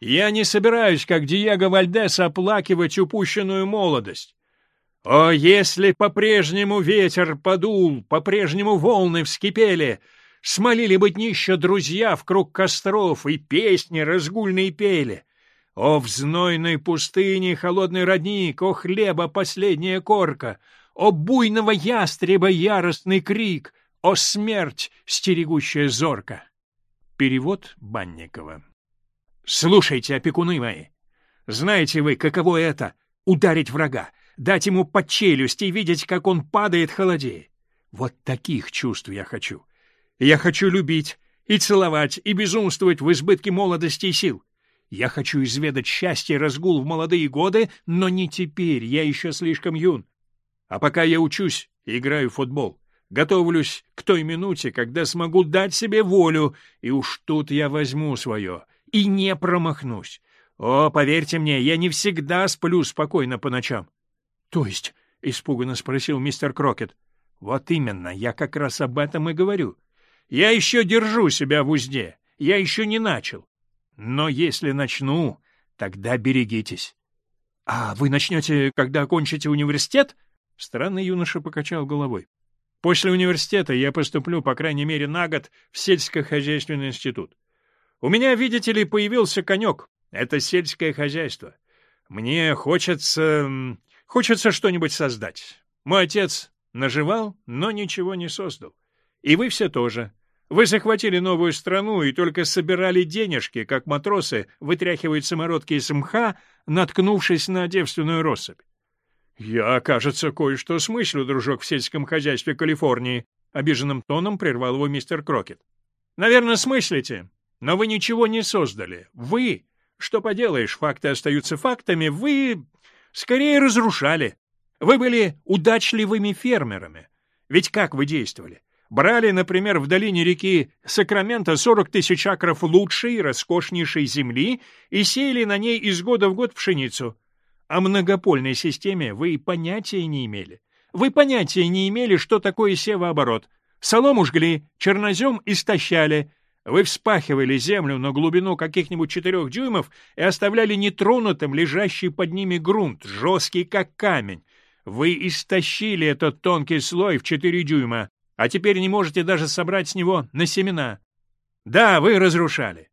Я не собираюсь, как Диего Вальдес, оплакивать упущенную молодость. О, если по-прежнему ветер подул, по-прежнему волны вскипели, смолили бы днища друзья в круг костров, и песни разгульные пели, о, в знойной пустыне холодный родник, о, хлеба последняя корка, о, буйного ястреба яростный крик, о, смерть, стерегущая зорка. Перевод Банникова. Слушайте, опекуны мои, знаете вы, каково это — ударить врага, дать ему под челюсть и видеть, как он падает холодея. Вот таких чувств я хочу. Я хочу любить и целовать, и безумствовать в избытке молодости и сил. Я хочу изведать счастье и разгул в молодые годы, но не теперь, я еще слишком юн. А пока я учусь играю в футбол, готовлюсь к той минуте, когда смогу дать себе волю, и уж тут я возьму свое и не промахнусь. О, поверьте мне, я не всегда сплю спокойно по ночам. — То есть? — испуганно спросил мистер Крокет. — Вот именно, я как раз об этом и говорю. Я еще держу себя в узде, я еще не начал. Но если начну, тогда берегитесь. — А вы начнете, когда окончите университет? Странный юноша покачал головой. — После университета я поступлю, по крайней мере, на год в сельскохозяйственный институт. У меня, видите ли, появился конек. Это сельское хозяйство. Мне хочется... хочется что-нибудь создать. Мой отец наживал, но ничего не создал. И вы все тоже. Вы захватили новую страну и только собирали денежки, как матросы вытряхивают самородки из мха, наткнувшись на девственную россыпь. — Я, кажется, кое-что смыслю, дружок, в сельском хозяйстве Калифорнии, — обиженным тоном прервал его мистер Крокет. — Наверное, смыслите, но вы ничего не создали. Вы, что поделаешь, факты остаются фактами, вы скорее разрушали. Вы были удачливыми фермерами. Ведь как вы действовали? Брали, например, в долине реки Сакраменто 40 тысяч акров лучшей, роскошнейшей земли и сеяли на ней из года в год пшеницу. О многопольной системе вы и понятия не имели. Вы понятия не имели, что такое севооборот. Солому жгли, чернозем истощали. Вы вспахивали землю на глубину каких-нибудь четырех дюймов и оставляли нетронутым лежащий под ними грунт, жесткий как камень. Вы истощили этот тонкий слой в четыре дюйма а теперь не можете даже собрать с него на семена. Да, вы разрушали.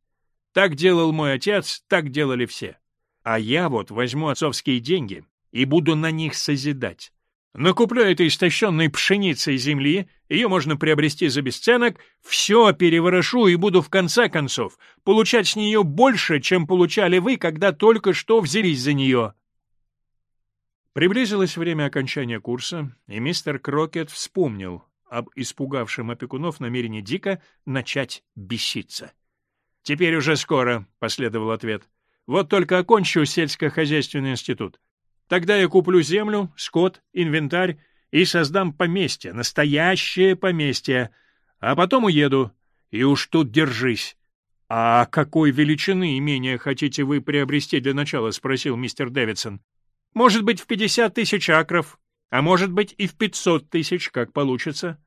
Так делал мой отец, так делали все. А я вот возьму отцовские деньги и буду на них созидать. Накуплю этой истощенной пшеницей земли, ее можно приобрести за бесценок, все переворошу и буду в конце концов получать с нее больше, чем получали вы, когда только что взялись за нее. Приблизилось время окончания курса, и мистер Крокет вспомнил об испугавшем опекунов намерении Дика начать беситься. «Теперь уже скоро», — последовал ответ. «Вот только окончу сельскохозяйственный институт. Тогда я куплю землю, скот, инвентарь и создам поместье, настоящее поместье. А потом уеду. И уж тут держись». «А какой величины имения хотите вы приобрести для начала?» — спросил мистер Дэвидсон. «Может быть, в пятьдесят тысяч акров, а может быть и в пятьсот тысяч, как получится.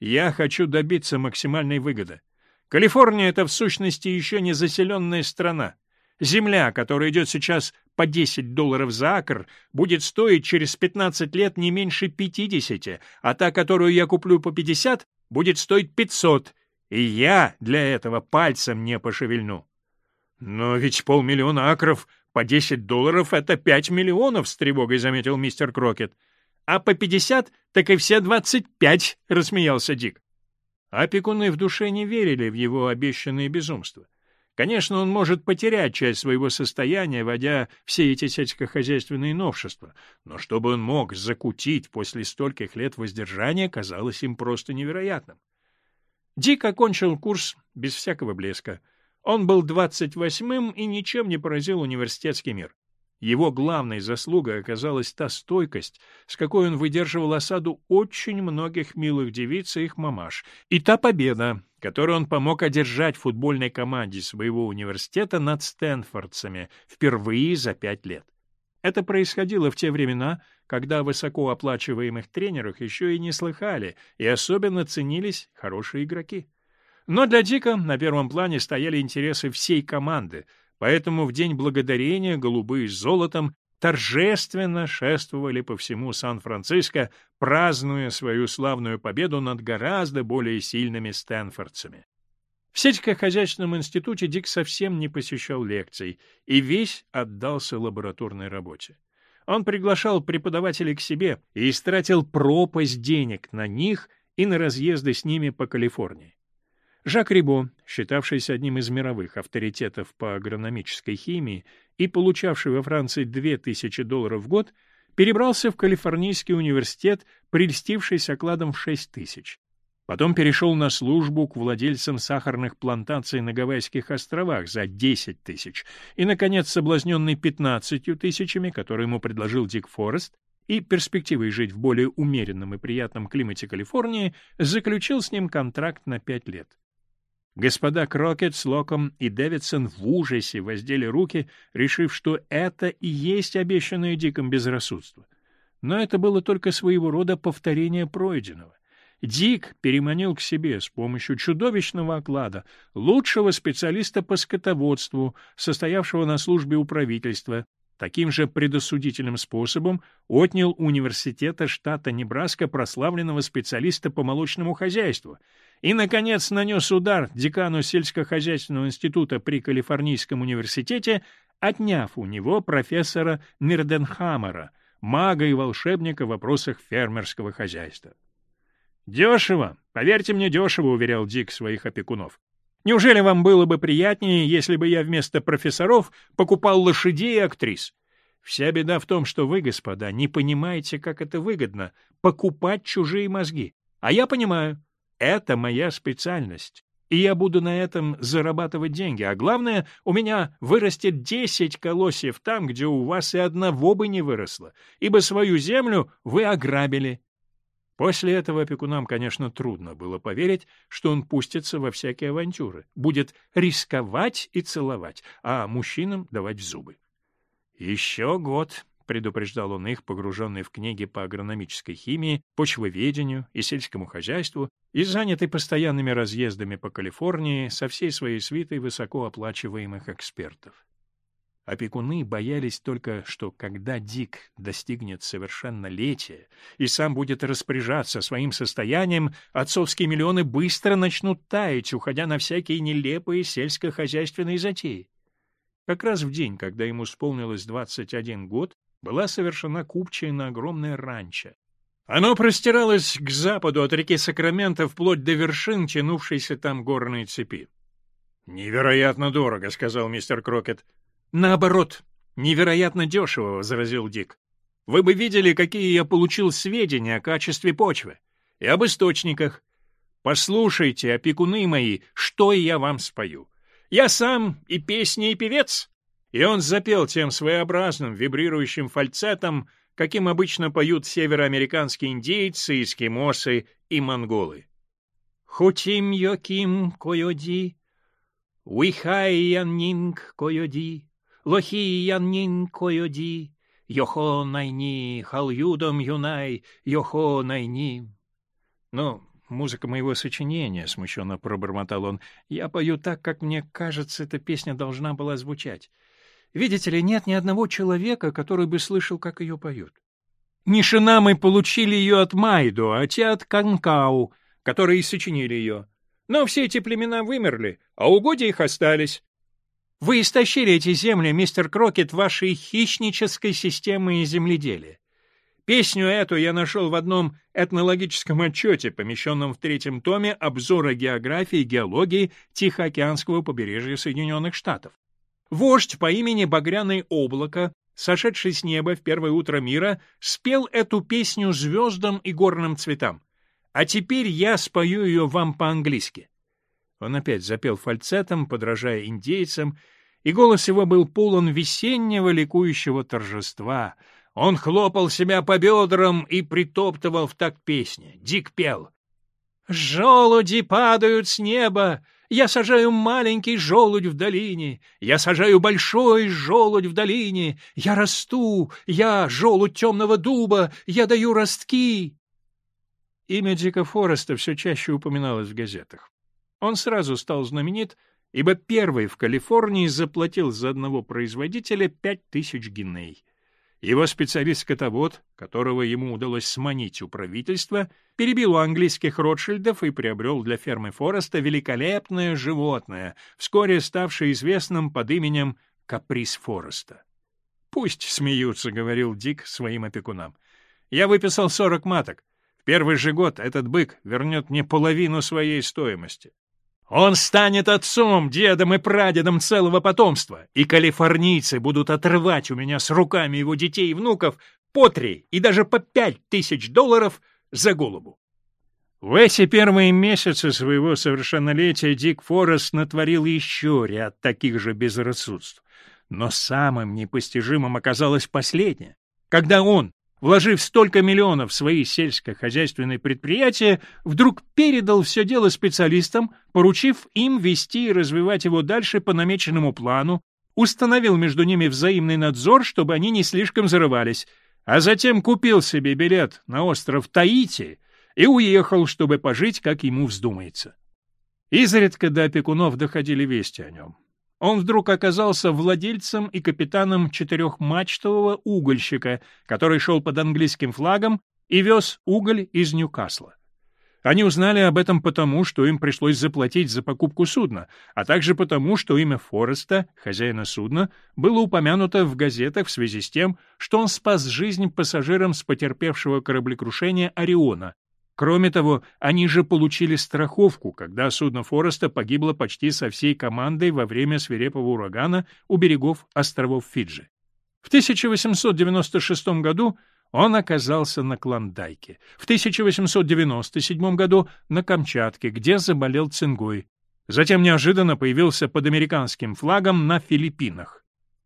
Я хочу добиться максимальной выгоды. Калифорния — это в сущности еще не заселенная страна. Земля, которая идет сейчас по 10 долларов за акр, будет стоить через 15 лет не меньше 50, а та, которую я куплю по 50, будет стоить 500, и я для этого пальцем не пошевельну. Но ведь полмиллиона акров по 10 долларов — это 5 миллионов, с тревогой заметил мистер Крокет а по 50, так и все 25, — рассмеялся Дик. Опекуны в душе не верили в его обещанные безумства. Конечно, он может потерять часть своего состояния, вводя все эти сельскохозяйственные новшества, но чтобы он мог закутить после стольких лет воздержания, казалось им просто невероятным. Дик окончил курс без всякого блеска. Он был двадцать восьмым и ничем не поразил университетский мир. Его главной заслугой оказалась та стойкость, с какой он выдерживал осаду очень многих милых девиц и их мамаш, и та победа, которую он помог одержать футбольной команде своего университета над Стэнфордцами впервые за пять лет. Это происходило в те времена, когда высокооплачиваемых тренеров еще и не слыхали, и особенно ценились хорошие игроки. Но для Дика на первом плане стояли интересы всей команды — поэтому в День Благодарения голубые с золотом торжественно шествовали по всему Сан-Франциско, празднуя свою славную победу над гораздо более сильными стэнфордцами. В сельскохозяйственном институте Дик совсем не посещал лекций и весь отдался лабораторной работе. Он приглашал преподавателей к себе и истратил пропасть денег на них и на разъезды с ними по Калифорнии. Жак Рибо, считавшийся одним из мировых авторитетов по агрономической химии и получавший во Франции 2000 долларов в год, перебрался в Калифорнийский университет, прельстившись окладом в 6 тысяч. Потом перешел на службу к владельцам сахарных плантаций на Гавайских островах за 10 тысяч и, наконец, соблазненный 15 тысячами, которые ему предложил Дик Форест, и перспективой жить в более умеренном и приятном климате Калифорнии, заключил с ним контракт на 5 лет. Господа Крокет с Локом и Дэвидсон в ужасе воздели руки, решив, что это и есть обещанное Диком безрассудство. Но это было только своего рода повторение пройденного. Дик переманил к себе с помощью чудовищного оклада лучшего специалиста по скотоводству, состоявшего на службе у правительства, Таким же предосудительным способом отнял университета штата Небраска прославленного специалиста по молочному хозяйству и, наконец, нанес удар декану сельскохозяйственного института при Калифорнийском университете, отняв у него профессора Мирденхаммера, мага и волшебника в вопросах фермерского хозяйства. «Дешево! Поверьте мне, дешево!» — уверял Дик своих опекунов. Неужели вам было бы приятнее, если бы я вместо профессоров покупал лошадей и актрис? Вся беда в том, что вы, господа, не понимаете, как это выгодно — покупать чужие мозги. А я понимаю. Это моя специальность. И я буду на этом зарабатывать деньги. А главное, у меня вырастет десять колосьев там, где у вас и одного бы не выросло, ибо свою землю вы ограбили После этого опекунам, конечно, трудно было поверить, что он пустится во всякие авантюры, будет рисковать и целовать, а мужчинам давать в зубы. «Еще год», — предупреждал он их, погруженный в книги по агрономической химии, почвоведению и сельскому хозяйству, и занятый постоянными разъездами по Калифорнии со всей своей свитой высокооплачиваемых экспертов. Опекуны боялись только, что когда Дик достигнет совершеннолетия и сам будет распоряжаться своим состоянием, отцовские миллионы быстро начнут таять, уходя на всякие нелепые сельскохозяйственные затеи. Как раз в день, когда ему исполнилось 21 год, была совершена купчая на огромное ранчо. Оно простиралось к западу от реки Сакраменто вплоть до вершин тянувшейся там горной цепи. «Невероятно дорого», — сказал мистер Крокетт. Наоборот, невероятно дешево, — возразил Дик. Вы бы видели, какие я получил сведения о качестве почвы и об источниках. Послушайте, опекуны мои, что я вам спою. Я сам и песня, и певец. И он запел тем своеобразным вибрирующим фальцетом, каким обычно поют североамериканские индейцы, эскимосы и монголы. «Хутим йоким койоди, уихай уихайянинг койоди, лохиянненькой оді, йохо найні, халюдом юнай, йохо найні. Ну, музыка моего сочинения, смущенно пробормотал он. Я пою так, как мне кажется, эта песня должна была звучать. Видите ли, нет ни одного человека, который бы слышал, как ее поют. Нишина мы получили ее от Майду, а те от Канкау, которые и сочинили ее. Но все эти племена вымерли, а угодья их остались. Вы истощили эти земли, мистер Крокет, вашей хищнической системой земледелия. Песню эту я нашел в одном этнологическом отчете, помещенном в третьем томе обзора географии и геологии Тихоокеанского побережья Соединенных Штатов. Вождь по имени Багряное облако, сошедший с неба в первое утро мира, спел эту песню звездам и горным цветам. А теперь я спою ее вам по-английски. Он опять запел фальцетом, подражая индейцам, и голос его был полон весеннего ликующего торжества. Он хлопал себя по бедрам и притоптывал в такт песни. Дик пел. «Желуди падают с неба, я сажаю маленький желудь в долине, я сажаю большой желудь в долине, я расту, я желудь темного дуба, я даю ростки». Имя Дика Фореста все чаще упоминалось в газетах. Он сразу стал знаменит, ибо первый в Калифорнии заплатил за одного производителя 5000 гиней. Его специалист котовод которого ему удалось сманить у правительства, перебил у английских Ротшильдов и приобрел для фермы Фореста великолепное животное, вскоре ставшее известным под именем Каприз Фореста. «Пусть смеются», — говорил Дик своим опекунам. «Я выписал сорок маток. В первый же год этот бык вернет мне половину своей стоимости». Он станет отцом, дедом и прадедом целого потомства, и калифорнийцы будут отрывать у меня с руками его детей и внуков по три и даже по пять тысяч долларов за голову. В эти первые месяцы своего совершеннолетия Дик Форест натворил еще ряд таких же безрассудств. Но самым непостижимым оказалось последнее, когда он, вложив столько миллионов в свои сельскохозяйственные предприятия, вдруг передал все дело специалистам, поручив им вести и развивать его дальше по намеченному плану, установил между ними взаимный надзор, чтобы они не слишком зарывались, а затем купил себе билет на остров Таити и уехал, чтобы пожить, как ему вздумается. Изредка до опекунов доходили вести о нем он вдруг оказался владельцем и капитаном четырехмачтового угольщика, который шел под английским флагом и вез уголь из Ньюкасла. Они узнали об этом потому, что им пришлось заплатить за покупку судна, а также потому, что имя Фореста, хозяина судна, было упомянуто в газетах в связи с тем, что он спас жизнь пассажирам с потерпевшего кораблекрушения «Ориона», Кроме того, они же получили страховку, когда судно Фореста погибло почти со всей командой во время свирепого урагана у берегов островов Фиджи. В 1896 году он оказался на Клондайке, в 1897 году на Камчатке, где заболел цингой. Затем неожиданно появился под американским флагом на Филиппинах.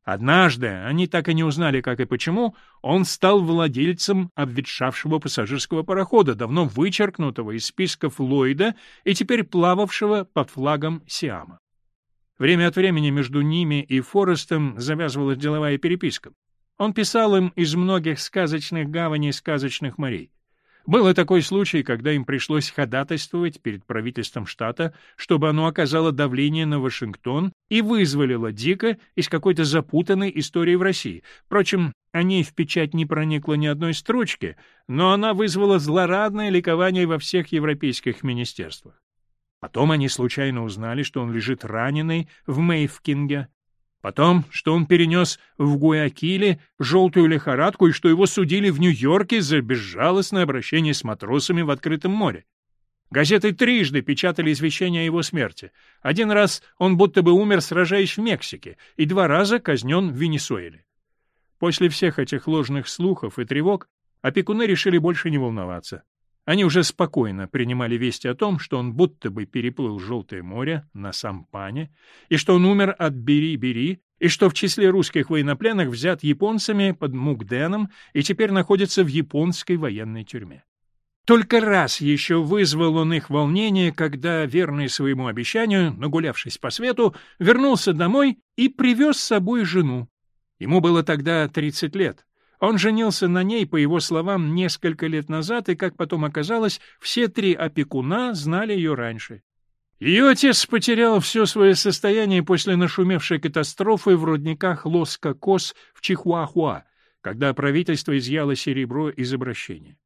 Однажды, они так и не узнали, как и почему, он стал владельцем обветшавшего пассажирского парохода, давно вычеркнутого из списка Флойда и теперь плававшего под флагом Сиама. Время от времени между ними и Форестом завязывалась деловая переписка. Он писал им из многих сказочных гаваней сказочных морей. Был и такой случай, когда им пришлось ходатайствовать перед правительством штата, чтобы оно оказало давление на Вашингтон и вызволило Дика из какой-то запутанной истории в России. Впрочем, о ней в печать не проникло ни одной строчки, но она вызвала злорадное ликование во всех европейских министерствах. Потом они случайно узнали, что он лежит раненый в Мейфкинге, Потом, что он перенес в Гуякиле желтую лихорадку и что его судили в Нью-Йорке за безжалостное обращение с матросами в открытом море. Газеты трижды печатали извещение о его смерти. Один раз он будто бы умер, сражаясь в Мексике, и два раза казнен в Венесуэле. После всех этих ложных слухов и тревог опекуны решили больше не волноваться. Они уже спокойно принимали вести о том, что он будто бы переплыл Желтое море на Сампане, и что он умер от Бери-Бери, и что в числе русских военнопленных взят японцами под Мукденом и теперь находится в японской военной тюрьме. Только раз еще вызвал он их волнение, когда, верный своему обещанию, нагулявшись по свету, вернулся домой и привез с собой жену. Ему было тогда 30 лет. Он женился на ней, по его словам, несколько лет назад, и, как потом оказалось, все три опекуна знали ее раньше. Ее отец потерял все свое состояние после нашумевшей катастрофы в рудниках Лос-Кокос в Чихуахуа, когда правительство изъяло серебро из обращения.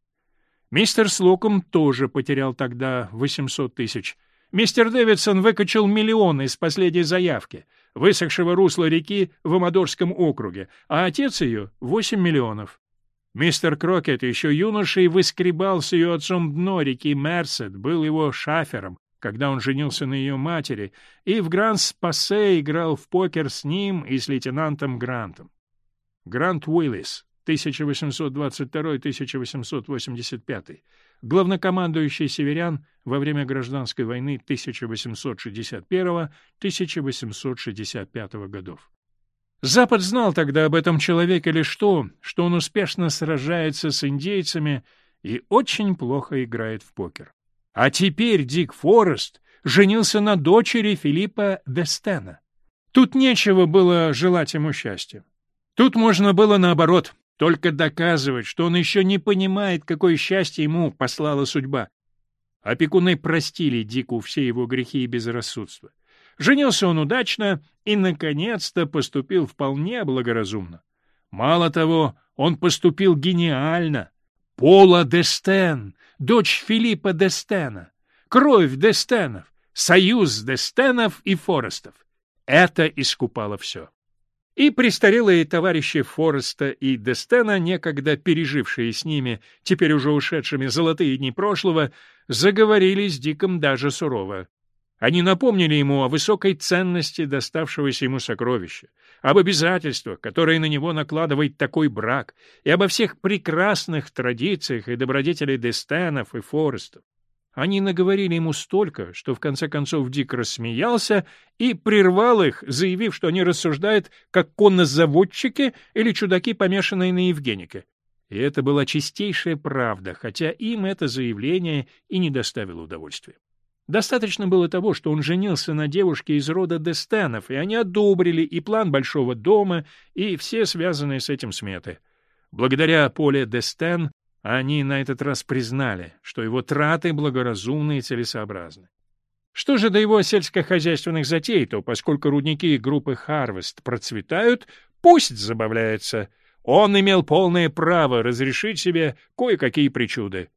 Мистер Слоком тоже потерял тогда 800 тысяч. Мистер Дэвидсон выкачал миллион из последней заявки — высохшего русла реки в Амадорском округе, а отец ее — 8 миллионов. Мистер Крокет еще юношей выскребал с ее отцом дно реки Мерсет, был его шафером, когда он женился на ее матери, и в Гранд-Спассе играл в покер с ним и с лейтенантом Грантом. Грант Уиллис, 1822-1885, главнокомандующий северян во время Гражданской войны 1861-1865 годов. Запад знал тогда об этом человеке лишь то, что он успешно сражается с индейцами и очень плохо играет в покер. А теперь Дик Форест женился на дочери Филиппа Дестена. Тут нечего было желать ему счастья. Тут можно было наоборот только доказывать, что он еще не понимает, какое счастье ему послала судьба. Опекуны простили Дику все его грехи и безрассудство. Женился он удачно и, наконец-то, поступил вполне благоразумно. Мало того, он поступил гениально. Пола Дестен, дочь Филиппа Дестена, кровь Дестенов, союз Дестенов и Форестов. Это искупало все и престарелые товарищи Фореста и Дестена, некогда пережившие с ними, теперь уже ушедшими золотые дни прошлого, заговорили с Диком даже сурово. Они напомнили ему о высокой ценности доставшегося ему сокровища, об обязательствах, которые на него накладывает такой брак, и обо всех прекрасных традициях и добродетели Дестенов и Форестов. Они наговорили ему столько, что в конце концов Дик рассмеялся и прервал их, заявив, что они рассуждают как коннозаводчики или чудаки, помешанные на Евгенике. И это была чистейшая правда, хотя им это заявление и не доставило удовольствия. Достаточно было того, что он женился на девушке из рода Дестанов, и они одобрили и план большого дома, и все связанные с этим сметы. Благодаря Поле Дестен они на этот раз признали, что его траты благоразумны и целесообразны. Что же до его сельскохозяйственных затей, то поскольку рудники и группы «Харвест» процветают, пусть забавляется. Он имел полное право разрешить себе кое-какие причуды.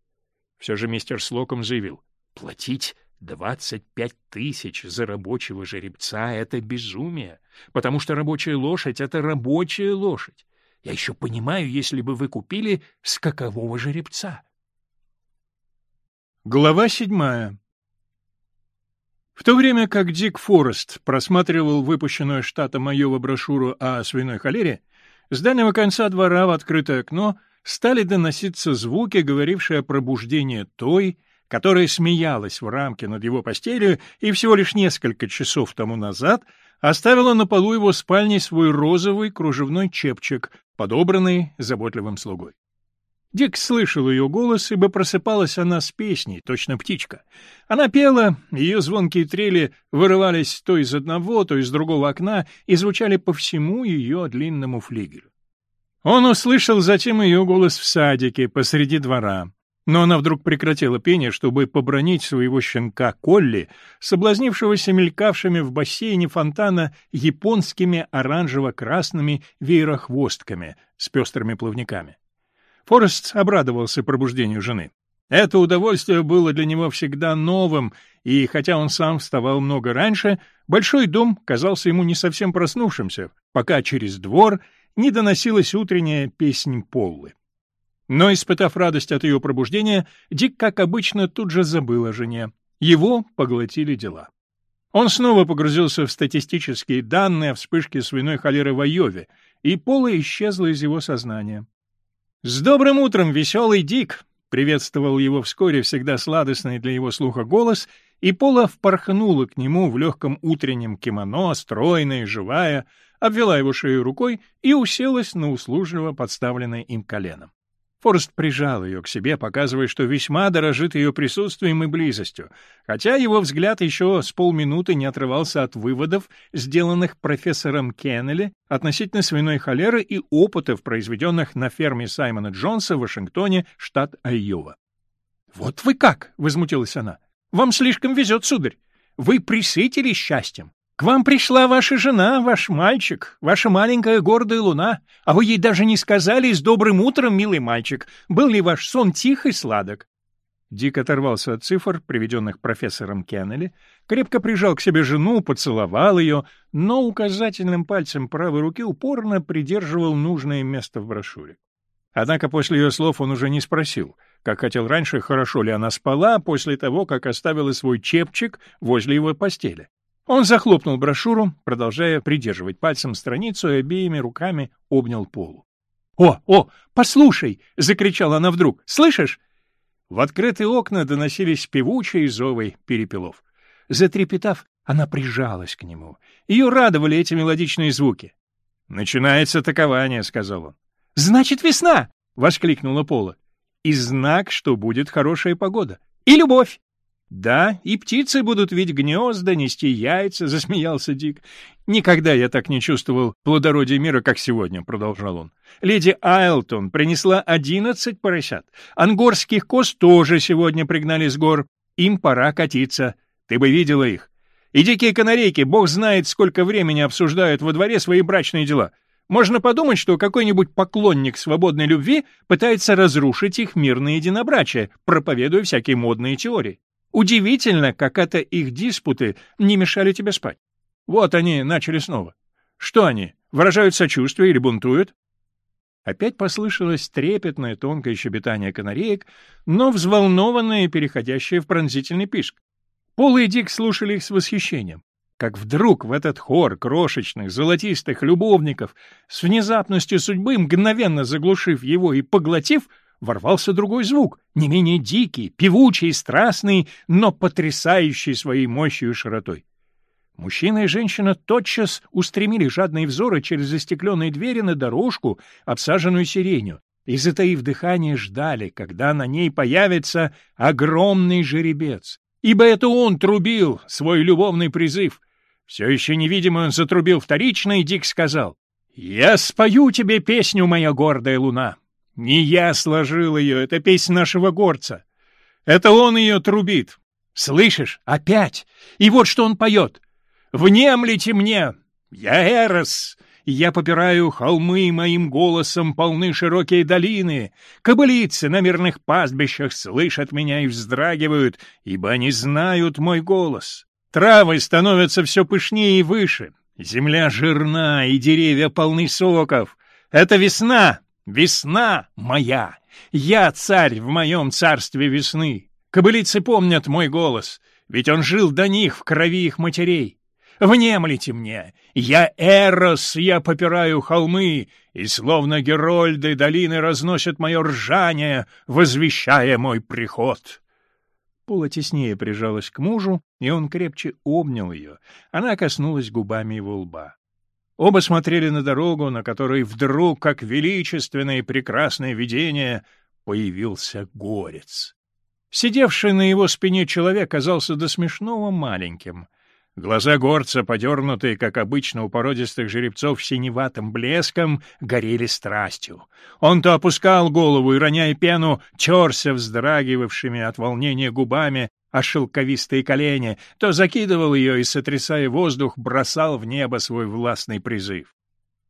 Все же мистер Слоком заявил, платить 25 тысяч за рабочего жеребца — это безумие, потому что рабочая лошадь — это рабочая лошадь. Я еще понимаю, если бы вы купили скакового жеребца. Глава седьмая. В то время как Дик Форест просматривал выпущенную штатом Айова брошюру о свиной холере, с дальнего конца двора в открытое окно стали доноситься звуки, говорившие о пробуждении той которая смеялась в рамке над его постелью и всего лишь несколько часов тому назад оставила на полу его спальни свой розовый кружевной чепчик, подобранный заботливым слугой. Дик слышал ее голос, ибо просыпалась она с песней, точно птичка. Она пела, ее звонкие трели вырывались то из одного, то из другого окна и звучали по всему ее длинному флигелю. Он услышал затем ее голос в садике посреди двора но она вдруг прекратила пение, чтобы побронить своего щенка Колли, соблазнившегося мелькавшими в бассейне фонтана японскими оранжево-красными веерохвостками с пестрыми плавниками. Форест обрадовался пробуждению жены. Это удовольствие было для него всегда новым, и хотя он сам вставал много раньше, большой дом казался ему не совсем проснувшимся, пока через двор не доносилась утренняя песнь Поллы. Но, испытав радость от ее пробуждения, Дик, как обычно, тут же забыл о жене. Его поглотили дела. Он снова погрузился в статистические данные о вспышке свиной холеры в Айове, и Пола исчезла из его сознания. «С добрым утром, веселый Дик!» — приветствовал его вскоре всегда сладостный для его слуха голос, и Пола впорхнула к нему в легком утреннем кимоно, стройная и живая, обвела его шею рукой и уселась на услужливо подставленное им колено. Форест прижал ее к себе, показывая, что весьма дорожит ее присутствием и близостью, хотя его взгляд еще с полминуты не отрывался от выводов, сделанных профессором Кеннелли относительно свиной холеры и опытов, произведенных на ферме Саймона Джонса в Вашингтоне, штат Айова. «Вот вы как!» — возмутилась она. «Вам слишком везет, сударь! Вы присытили счастьем, К вам пришла ваша жена, ваш мальчик, ваша маленькая гордая луна, а вы ей даже не сказали с добрым утром, милый мальчик, был ли ваш сон тих и сладок. Дик оторвался от цифр, приведенных профессором Кеннелли, крепко прижал к себе жену, поцеловал ее, но указательным пальцем правой руки упорно придерживал нужное место в брошюре. Однако после ее слов он уже не спросил, как хотел раньше, хорошо ли она спала Он захлопнул брошюру, продолжая придерживать пальцем страницу и обеими руками обнял полу. «О, о, послушай!» — закричала она вдруг. «Слышишь?» В открытые окна доносились певучие зовы перепелов. Затрепетав, она прижалась к нему. Ее радовали эти мелодичные звуки. «Начинается такование», — сказал он. «Значит, весна!» — воскликнула Пола. «И знак, что будет хорошая погода. И любовь!» «Да, и птицы будут ведь гнезда, нести яйца», — засмеялся Дик. «Никогда я так не чувствовал плодородия мира, как сегодня», — продолжал он. «Леди Айлтон принесла одиннадцать поросят. Ангорских коз тоже сегодня пригнали с гор. Им пора катиться. Ты бы видела их. И дикие канарейки, бог знает, сколько времени обсуждают во дворе свои брачные дела. Можно подумать, что какой-нибудь поклонник свободной любви пытается разрушить их мирное единобрачие, проповедуя всякие модные теории». Удивительно, как это их диспуты не мешали тебе спать. Вот они начали снова. Что они, выражают сочувствие или бунтуют? Опять послышалось трепетное тонкое щебетание канареек, но взволнованное, и переходящее в пронзительный писк. Пол и Дик слушали их с восхищением. Как вдруг в этот хор крошечных, золотистых любовников, с внезапностью судьбы, мгновенно заглушив его и поглотив — ворвался другой звук, не менее дикий, певучий, страстный, но потрясающий своей мощью и широтой. Мужчина и женщина тотчас устремили жадные взоры через застекленные двери на дорожку, обсаженную сиренью, и, затаив дыхание, ждали, когда на ней появится огромный жеребец. Ибо это он трубил свой любовный призыв. Все еще невидимый он затрубил вторично, и Дик сказал, «Я спою тебе песню, моя гордая луна. Не я сложил ее, это песня нашего горца. Это он ее трубит. Слышишь? Опять. И вот что он поет. «Внемлите мне! Я Эрос!» Я попираю холмы моим голосом, полны широкие долины. Кобылицы на мирных пастбищах слышат меня и вздрагивают, ибо они знают мой голос. Травы становятся все пышнее и выше. Земля жирна, и деревья полны соков. Это весна, Весна моя! Я царь в моем царстве весны! Кобылицы помнят мой голос, ведь он жил до них в крови их матерей. Внемлите мне! Я Эрос, я попираю холмы, и словно герольды долины разносят мое ржание, возвещая мой приход». Пола теснее прижалась к мужу, и он крепче обнял ее. Она коснулась губами его лба. Оба смотрели на дорогу, на которой вдруг, как величественное и прекрасное видение, появился горец. Сидевший на его спине человек казался до смешного маленьким. Глаза горца, подернутые, как обычно, у породистых жеребцов синеватым блеском, горели страстью. Он то опускал голову и, роняя пену, терся вздрагивавшими от волнения губами а шелковистые колени, то закидывал ее и, сотрясая воздух, бросал в небо свой властный призыв.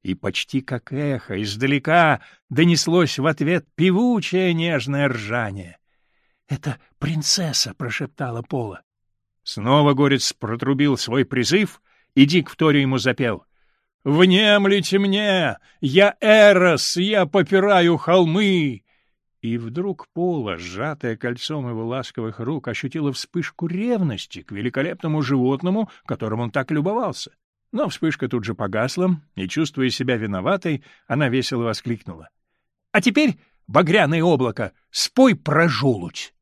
И почти как эхо издалека донеслось в ответ певучее нежное ржание. «Это принцесса!» — прошептала Пола. Снова горец протрубил свой призыв, и Дик вторе ему запел. «Внемлите мне! Я Эрос, я попираю холмы! И вдруг Пола, сжатая кольцом его ласковых рук, ощутила вспышку ревности к великолепному животному, которым он так любовался. Но вспышка тут же погасла, и, чувствуя себя виноватой, она весело воскликнула. — А теперь, багряное облако, спой про желудь!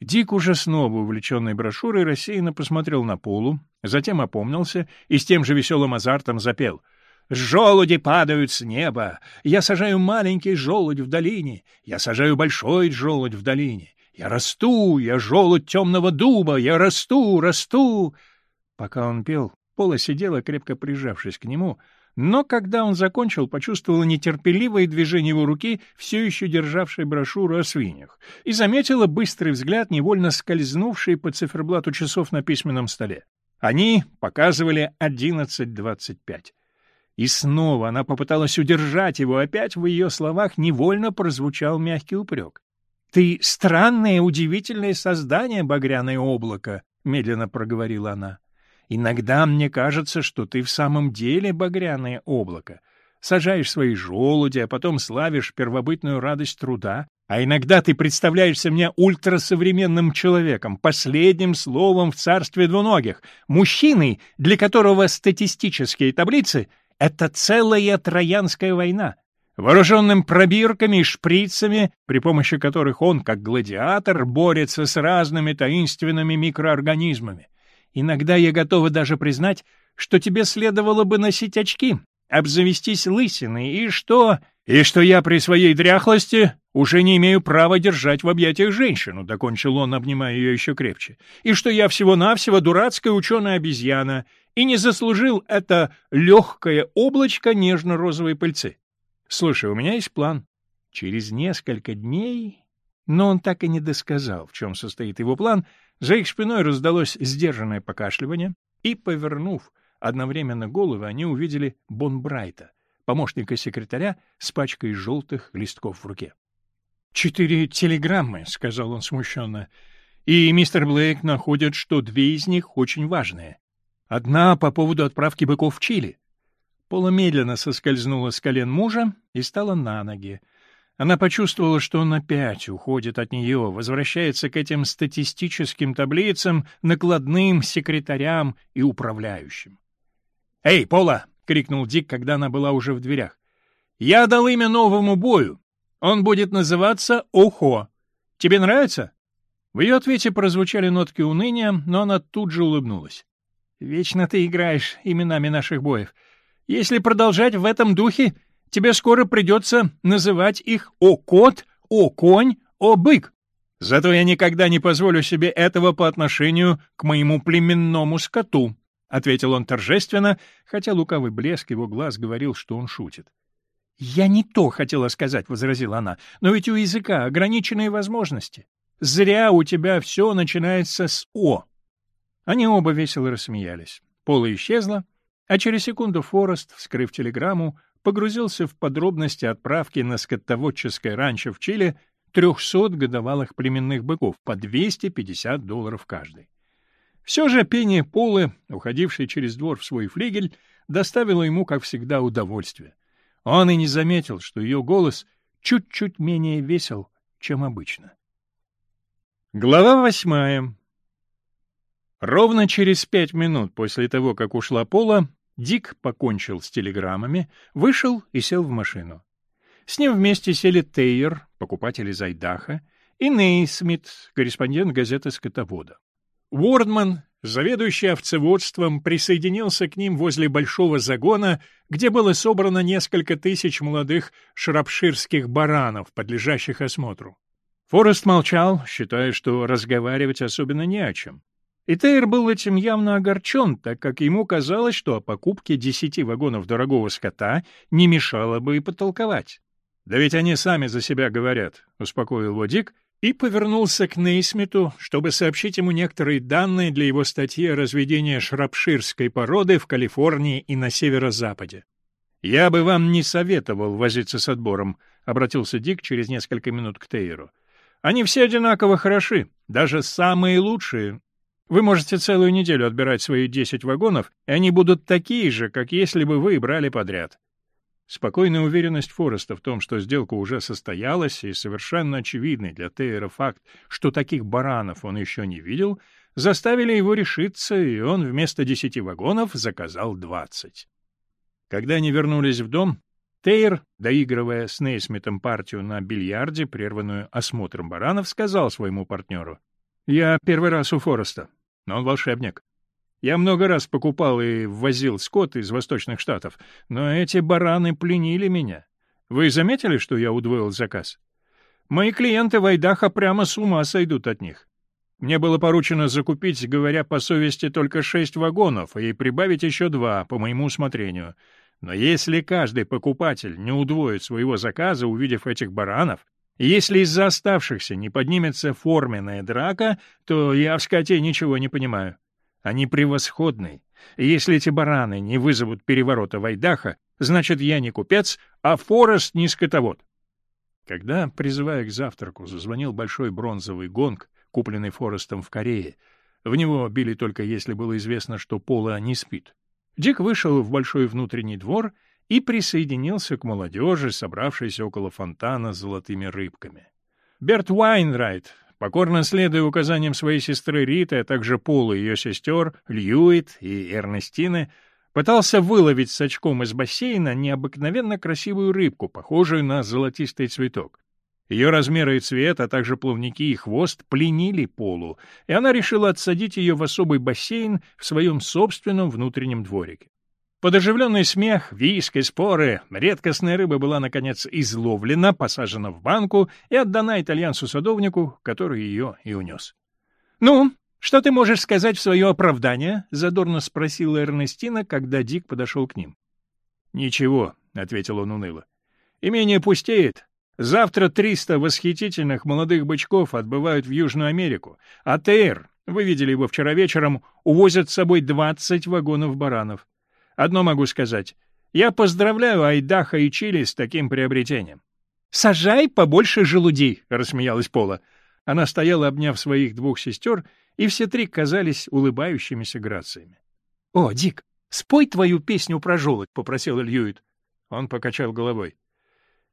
Дик уже снова, увлеченный брошюрой, рассеянно посмотрел на Полу, затем опомнился и с тем же веселым азартом запел — Желуди падают с неба. Я сажаю маленький желудь в долине. Я сажаю большой желудь в долине. Я расту, я желудь темного дуба. Я расту, расту. Пока он пел, Пола сидела, крепко прижавшись к нему, но когда он закончил, почувствовала нетерпеливое движение его руки, все еще державшей брошюру о свиньях, и заметила быстрый взгляд, невольно скользнувший по циферблату часов на письменном столе. Они показывали одиннадцать двадцать пять. И снова она попыталась удержать его, опять в ее словах невольно прозвучал мягкий упрек. «Ты странное, удивительное создание, багряное облако», — медленно проговорила она. «Иногда мне кажется, что ты в самом деле багряное облако. Сажаешь свои желуди, а потом славишь первобытную радость труда, а иногда ты представляешься мне ультрасовременным человеком, последним словом в царстве двуногих, мужчиной, для которого статистические таблицы — это целая Троянская война. Вооруженным пробирками и шприцами, при помощи которых он, как гладиатор, борется с разными таинственными микроорганизмами. Иногда я готова даже признать, что тебе следовало бы носить очки, обзавестись лысиной, и что... И что я при своей дряхлости уже не имею права держать в объятиях женщину, — докончил он, обнимая ее еще крепче, — и что я всего-навсего дурацкая ученая-обезьяна, и не заслужил это легкое облачко нежно-розовой пыльцы. Слушай, у меня есть план. Через несколько дней... Но он так и не досказал, в чем состоит его план. За их спиной раздалось сдержанное покашливание, и, повернув Одновременно головы они увидели Бонбрайта, помощника секретаря с пачкой желтых листков в руке. «Четыре телеграммы», — сказал он смущенно. «И мистер Блейк находит, что две из них очень важные. Одна по поводу отправки быков в Чили». Пола медленно соскользнула с колен мужа и стала на ноги. Она почувствовала, что он опять уходит от нее, возвращается к этим статистическим таблицам, накладным секретарям и управляющим. «Эй, Пола!» — крикнул Дик, когда она была уже в дверях. «Я дал имя новому бою. Он будет называться Охо. Тебе нравится?» В ее ответе прозвучали нотки уныния, но она тут же улыбнулась. «Вечно ты играешь именами наших боев. Если продолжать в этом духе, тебе скоро придется называть их О-кот, О-конь, О-бык. Зато я никогда не позволю себе этого по отношению к моему племенному скоту». — ответил он торжественно, хотя лукавый блеск его глаз говорил, что он шутит. «Я не то хотела сказать», — возразила она, — «но ведь у языка ограниченные возможности. Зря у тебя все начинается с «о». Они оба весело рассмеялись. Пола исчезла, а через секунду Форест, вскрыв телеграмму, погрузился в подробности отправки на скотоводческое ранчо в Чили трехсот годовалых племенных быков по 250 долларов каждый. Все же пение Полы, уходившей через двор в свой флигель, доставило ему, как всегда, удовольствие. Он и не заметил, что ее голос чуть-чуть менее весел, чем обычно. Глава восьмая. Ровно через пять минут после того, как ушла Пола, Дик покончил с телеграммами, вышел и сел в машину. С ним вместе сели Тейер, покупатель из Айдаха, и Нейсмит, корреспондент газеты «Скотовода». Уордман, заведующий овцеводством, присоединился к ним возле большого загона, где было собрано несколько тысяч молодых шрапширских баранов, подлежащих осмотру. Форест молчал, считая, что разговаривать особенно не о чем. И Тейр был этим явно огорчен, так как ему казалось, что о покупке десяти вагонов дорогого скота не мешало бы и потолковать. «Да ведь они сами за себя говорят», — успокоил его Дик и повернулся к Нейсмиту, чтобы сообщить ему некоторые данные для его статьи о разведении шрапширской породы в Калифорнии и на северо-западе. «Я бы вам не советовал возиться с отбором», — обратился Дик через несколько минут к Тейеру. «Они все одинаково хороши, даже самые лучшие. Вы можете целую неделю отбирать свои десять вагонов, и они будут такие же, как если бы вы брали подряд. Спокойная уверенность Фореста в том, что сделка уже состоялась, и совершенно очевидный для Тейера факт, что таких баранов он еще не видел, заставили его решиться, и он вместо десяти вагонов заказал двадцать. Когда они вернулись в дом, Тейр, доигрывая с Нейсмитом партию на бильярде, прерванную осмотром баранов, сказал своему партнеру, «Я первый раз у Фореста, но он волшебник. Я много раз покупал и ввозил скот из восточных штатов, но эти бараны пленили меня. Вы заметили, что я удвоил заказ? Мои клиенты в Айдахо прямо с ума сойдут от них. Мне было поручено закупить, говоря по совести, только шесть вагонов и прибавить еще два, по моему усмотрению. Но если каждый покупатель не удвоит своего заказа, увидев этих баранов, если из-за оставшихся не поднимется форменная драка, то я в скоте ничего не понимаю. Они превосходны. Если эти бараны не вызовут переворота в Айдахо, значит, я не купец, а Форест не скотовод. Когда, призывая к завтраку, зазвонил большой бронзовый гонг, купленный Форестом в Корее, в него били только если было известно, что Пола не спит. Дик вышел в большой внутренний двор и присоединился к молодежи, собравшейся около фонтана с золотыми рыбками. Берт Уайнрайт, Покорно следуя указаниям своей сестры Риты, а также Пола и ее сестер, Льюит и Эрнестины, пытался выловить с очком из бассейна необыкновенно красивую рыбку, похожую на золотистый цветок. Ее размеры и цвет, а также плавники и хвост пленили Полу, и она решила отсадить ее в особый бассейн в своем собственном внутреннем дворике. Подоживленный смех, виски, споры, редкостная рыба была, наконец, изловлена, посажена в банку и отдана итальянцу-садовнику, который ее и унес. «Ну, что ты можешь сказать в свое оправдание?» — задорно спросила Эрнестина, когда Дик подошел к ним. «Ничего», — ответил он уныло. «Имение пустеет, Завтра 300 восхитительных молодых бычков отбывают в Южную Америку, а Тейр, вы видели его вчера вечером, увозят с собой 20 вагонов баранов. Одно могу сказать. Я поздравляю Айдаха и Чили с таким приобретением. «Сажай побольше желудей», — рассмеялась Пола. Она стояла, обняв своих двух сестер, и все три казались улыбающимися грациями. «О, Дик, спой твою песню про желудь», — попросил Льюит. Он покачал головой.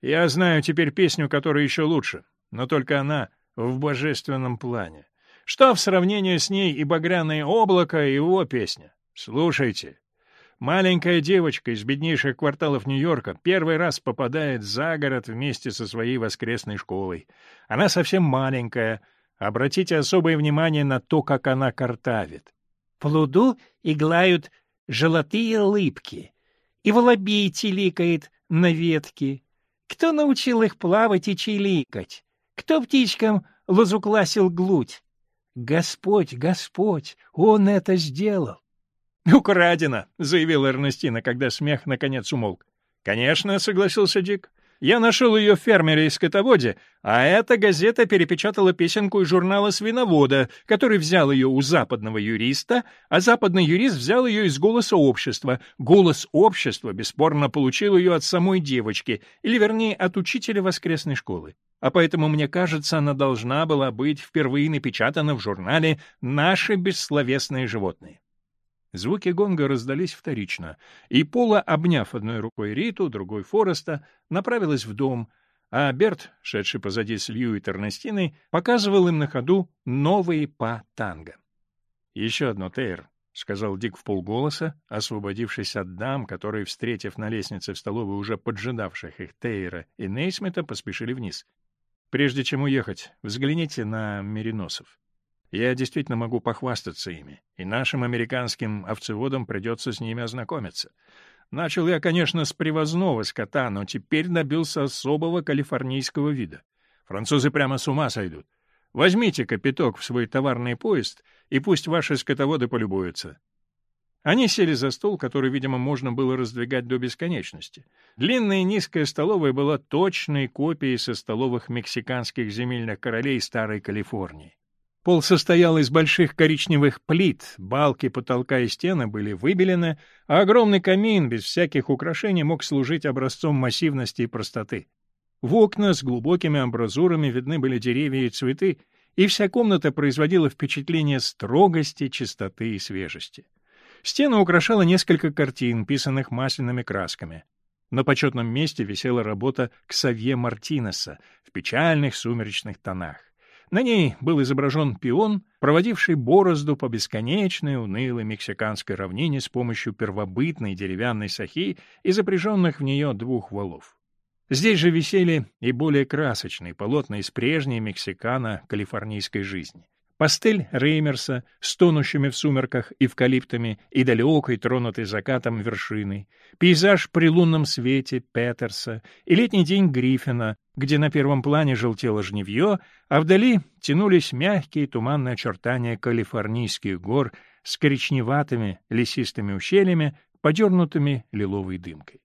«Я знаю теперь песню, которая еще лучше, но только она в божественном плане. Что в сравнении с ней и «Багряное облако», и его песня? Слушайте, Маленькая девочка из беднейших кварталов Нью-Йорка первый раз попадает за город вместе со своей воскресной школой. Она совсем маленькая. Обратите особое внимание на то, как она картавит. В луду иглают желатые лыбки, и волобей чиликает на ветке. Кто научил их плавать и чиликать? Кто птичкам лазукласил глуть? Господь, Господь, Он это сделал! «Украдено», — заявила Эрнестина, когда смех наконец умолк. «Конечно», — согласился Дик. «Я нашел ее в фермере и скотоводе, а эта газета перепечатала песенку из журнала «Свиновода», который взял ее у западного юриста, а западный юрист взял ее из «Голоса общества». «Голос общества» бесспорно получил ее от самой девочки, или, вернее, от учителя воскресной школы. А поэтому, мне кажется, она должна была быть впервые напечатана в журнале «Наши бессловесные животные». Звуки гонга раздались вторично, и Пола, обняв одной рукой Риту, другой Фореста, направилась в дом, а Берт, шедший позади с Лью и Тернестиной, показывал им на ходу новые па танго. «Еще одно, Тейр», — сказал Дик в полголоса, освободившись от дам, которые, встретив на лестнице в столовой уже поджидавших их Тейра и Нейсмита, поспешили вниз. «Прежде чем уехать, взгляните на Мериносов». Я действительно могу похвастаться ими, и нашим американским овцеводам придется с ними ознакомиться. Начал я, конечно, с привозного скота, но теперь добился особого калифорнийского вида. Французы прямо с ума сойдут. Возьмите капиток в свой товарный поезд, и пусть ваши скотоводы полюбуются. Они сели за стол, который, видимо, можно было раздвигать до бесконечности. Длинная и низкая столовая была точной копией со столовых мексиканских земельных королей Старой Калифорнии. Пол состоял из больших коричневых плит, балки потолка и стены были выбелены, а огромный камин без всяких украшений мог служить образцом массивности и простоты. В окна с глубокими амбразурами видны были деревья и цветы, и вся комната производила впечатление строгости, чистоты и свежести. Стену украшало несколько картин, писанных масляными красками. На почетном месте висела работа Ксавье Мартинеса в печальных сумеречных тонах. На ней был изображен пион, проводивший борозду по бесконечной унылой мексиканской равнине с помощью первобытной деревянной сахи и запряженных в нее двух валов. Здесь же висели и более красочные полотна из прежней мексикана калифорнийской жизни. Пастель Реймерса с тонущими в сумерках эвкалиптами и далекой, тронутой закатом вершиной, пейзаж при лунном свете Петерса и летний день Гриффина, где на первом плане желтело жневье, а вдали тянулись мягкие туманные очертания калифорнийских гор с коричневатыми лесистыми ущельями, подернутыми лиловой дымкой.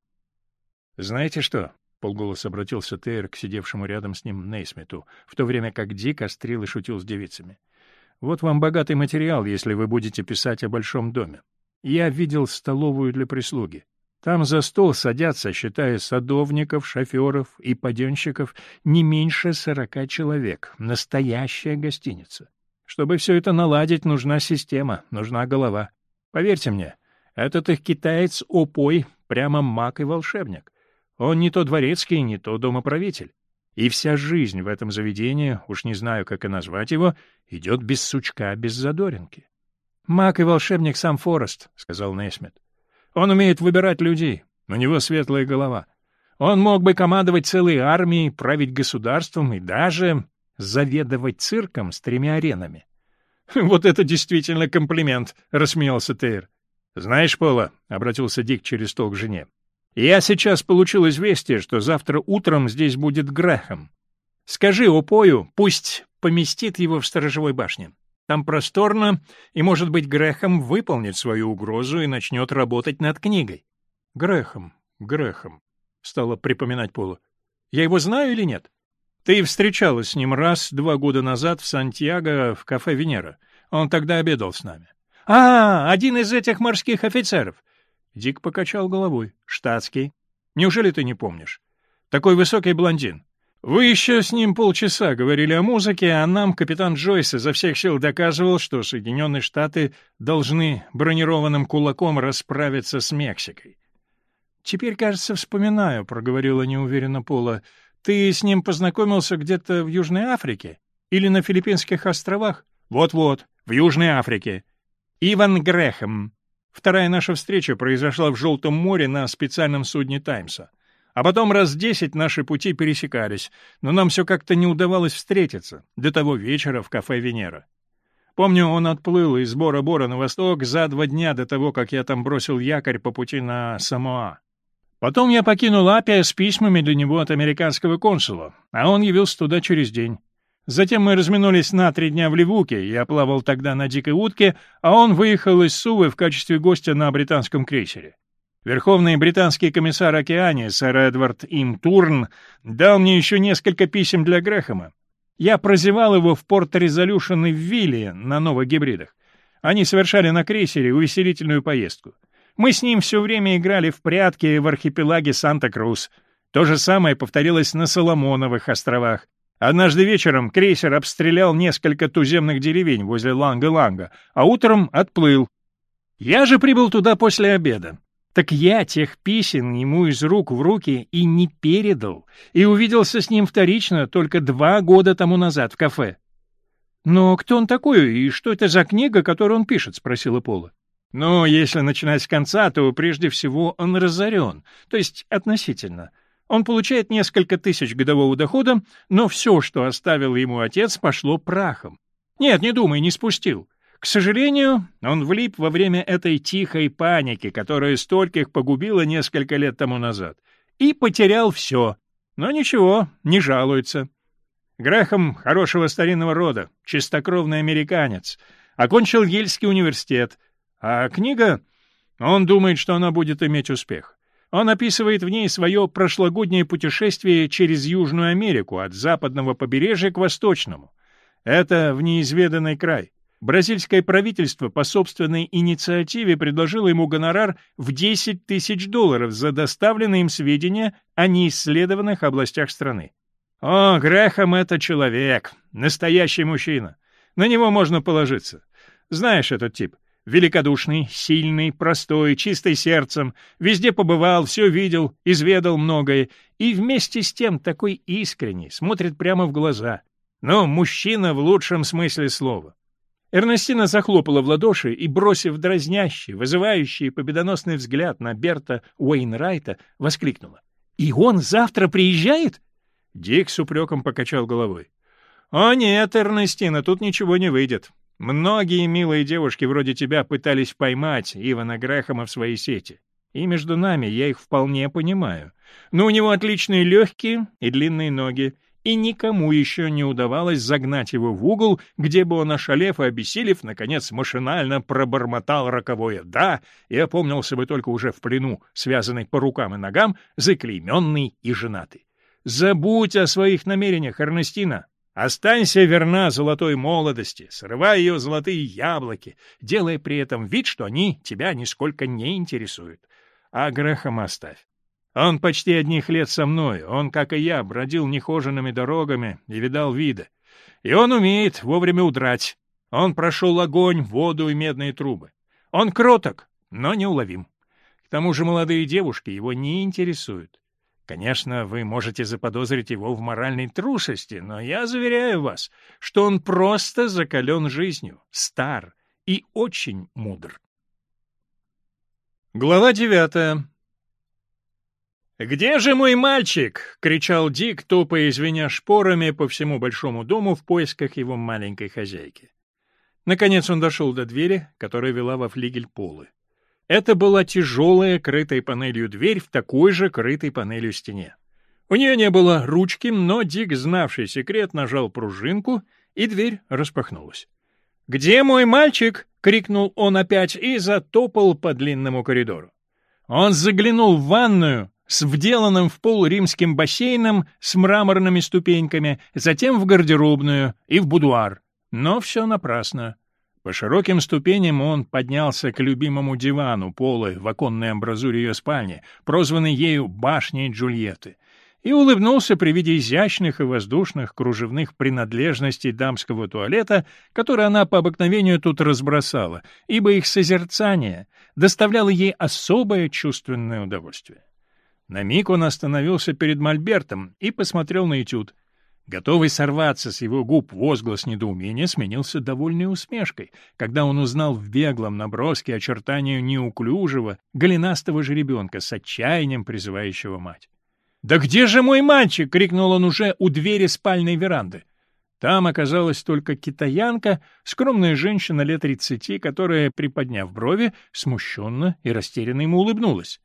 «Знаете что?» — полголос обратился Тейр к сидевшему рядом с ним Нейсмиту, в то время как Дик острил и шутил с девицами — вот вам богатый материал, если вы будете писать о большом доме. Я видел столовую для прислуги. Там за стол садятся, считая садовников, шоферов и паденщиков, не меньше сорока человек. Настоящая гостиница. Чтобы все это наладить, нужна система, нужна голова. Поверьте мне, этот их китаец опой, прямо маг и волшебник. Он не то дворецкий, не то домоправитель. И вся жизнь в этом заведении, уж не знаю, как и назвать его, идет без сучка, без задоринки. «Маг и волшебник сам Форест», — сказал Несмит. «Он умеет выбирать людей, у него светлая голова. Он мог бы командовать целой армией, править государством и даже заведовать цирком с тремя аренами». «Вот это действительно комплимент», — рассмеялся Тейр. «Знаешь, Пола», — обратился Дик через стол к жене, я сейчас получил известие, что завтра утром здесь будет Грэхэм. Скажи Опою, пусть поместит его в сторожевой башне. Там просторно, и, может быть, Грэхэм выполнит свою угрозу и начнет работать над книгой. Грэхэм, Грэхэм, — стала припоминать Пола. Я его знаю или нет? Ты встречалась с ним раз два года назад в Сантьяго в кафе «Венера». Он тогда обедал с нами. А, один из этих морских офицеров. Дик покачал головой. «Штатский». «Неужели ты не помнишь? Такой высокий блондин. Вы еще с ним полчаса говорили о музыке, а нам капитан Джойс изо всех сил доказывал, что Соединенные Штаты должны бронированным кулаком расправиться с Мексикой». «Теперь, кажется, вспоминаю», — проговорила неуверенно Пола. «Ты с ним познакомился где-то в Южной Африке? Или на Филиппинских островах?» «Вот-вот, в Южной Африке». «Иван Грехом. Вторая наша встреча произошла в Желтом море на специальном судне «Таймса». А потом раз десять наши пути пересекались, но нам все как-то не удавалось встретиться до того вечера в кафе «Венера». Помню, он отплыл из Бора-Бора на восток за два дня до того, как я там бросил якорь по пути на Самоа. Потом я покинул Апия с письмами для него от американского консула, а он явился туда через день. Затем мы разминулись на три дня в Ливуке, я плавал тогда на дикой утке, а он выехал из Сувы в качестве гостя на британском крейсере. Верховный британский комиссар океане, сэр Эдвард Имтурн, дал мне еще несколько писем для Грэхэма. Я прозевал его в порт Резолюшен и в Вилле на новых гибридах. Они совершали на крейсере увеселительную поездку. Мы с ним все время играли в прятки в архипелаге Санта-Крус. То же самое повторилось на Соломоновых островах. Однажды вечером крейсер обстрелял несколько туземных деревень возле Ланга-Ланга, а утром отплыл. Я же прибыл туда после обеда. Так я тех писем ему из рук в руки и не передал, и увиделся с ним вторично только два года тому назад в кафе. «Но кто он такой, и что это за книга, которую он пишет?» — спросила Пола. «Ну, если начинать с конца, то прежде всего он разорен, то есть относительно». Он получает несколько тысяч годового дохода, но все, что оставил ему отец, пошло прахом. Нет, не думай, не спустил. К сожалению, он влип во время этой тихой паники, которая стольких погубила несколько лет тому назад, и потерял все. Но ничего, не жалуется. Грехом хорошего старинного рода, чистокровный американец, окончил Ельский университет, а книга... Он думает, что она будет иметь успех. Он описывает в ней свое прошлогоднее путешествие через Южную Америку от западного побережья к восточному. Это в неизведанный край. Бразильское правительство по собственной инициативе предложило ему гонорар в 10 тысяч долларов за доставленные им сведения о неисследованных областях страны. О, Грэхэм — это человек, настоящий мужчина. На него можно положиться. Знаешь этот тип — Великодушный, сильный, простой, чистый сердцем, везде побывал, все видел, изведал многое, и вместе с тем такой искренний, смотрит прямо в глаза. Но мужчина в лучшем смысле слова. Эрнестина захлопала в ладоши и, бросив дразнящий, вызывающий победоносный взгляд на Берта Уэйнрайта, воскликнула. «И он завтра приезжает?» Дик с упреком покачал головой. «О нет, Эрнестина, тут ничего не выйдет. Многие милые девушки вроде тебя пытались поймать Ивана Грэхэма в свои сети. И между нами я их вполне понимаю. Но у него отличные легкие и длинные ноги, и никому еще не удавалось загнать его в угол, где бы он, ошалев и обессилев, наконец машинально пробормотал роковое «да» и опомнился бы только уже в плену, связанный по рукам и ногам, заклейменный и женатый. «Забудь о своих намерениях, Эрнестина!» Останься верна золотой молодости, срывай ее золотые яблоки, делая при этом вид, что они тебя нисколько не интересуют. А грехом оставь. Он почти одних лет со мной, он, как и я, бродил нехоженными дорогами и видал вида. И он умеет вовремя удрать. Он прошел огонь, воду и медные трубы. Он кроток, но неуловим. К тому же молодые девушки его не интересуют. Конечно, вы можете заподозрить его в моральной трусости, но я заверяю вас, что он просто закален жизнью, стар и очень мудр. Глава девятая. «Где же мой мальчик?» — кричал Дик, топая извиня шпорами по всему большому дому в поисках его маленькой хозяйки. Наконец он дошел до двери, которая вела во флигель полы. Это была тяжелая, крытой панелью дверь в такой же крытой панелью стене. У нее не было ручки, но Дик, знавший секрет, нажал пружинку, и дверь распахнулась. «Где мой мальчик?» — крикнул он опять и затопал по длинному коридору. Он заглянул в ванную с вделанным в пол римским бассейном с мраморными ступеньками, затем в гардеробную и в будуар. Но все напрасно. По широким ступеням он поднялся к любимому дивану полы в оконной амбразуре ее спальни, прозванной ею «башней Джульетты», и улыбнулся при виде изящных и воздушных кружевных принадлежностей дамского туалета, которые она по обыкновению тут разбросала, ибо их созерцание доставляло ей особое чувственное удовольствие. На миг он остановился перед мольбертом и посмотрел на этюд — Готовый сорваться с его губ возглас недоумения сменился довольной усмешкой, когда он узнал в беглом наброске очертания неуклюжего, голенастого жеребенка с отчаянием призывающего мать. «Да где же мой мальчик?» — крикнул он уже у двери спальной веранды. Там оказалась только китаянка, скромная женщина лет тридцати, которая, приподняв брови, смущенно и растерянно ему улыбнулась.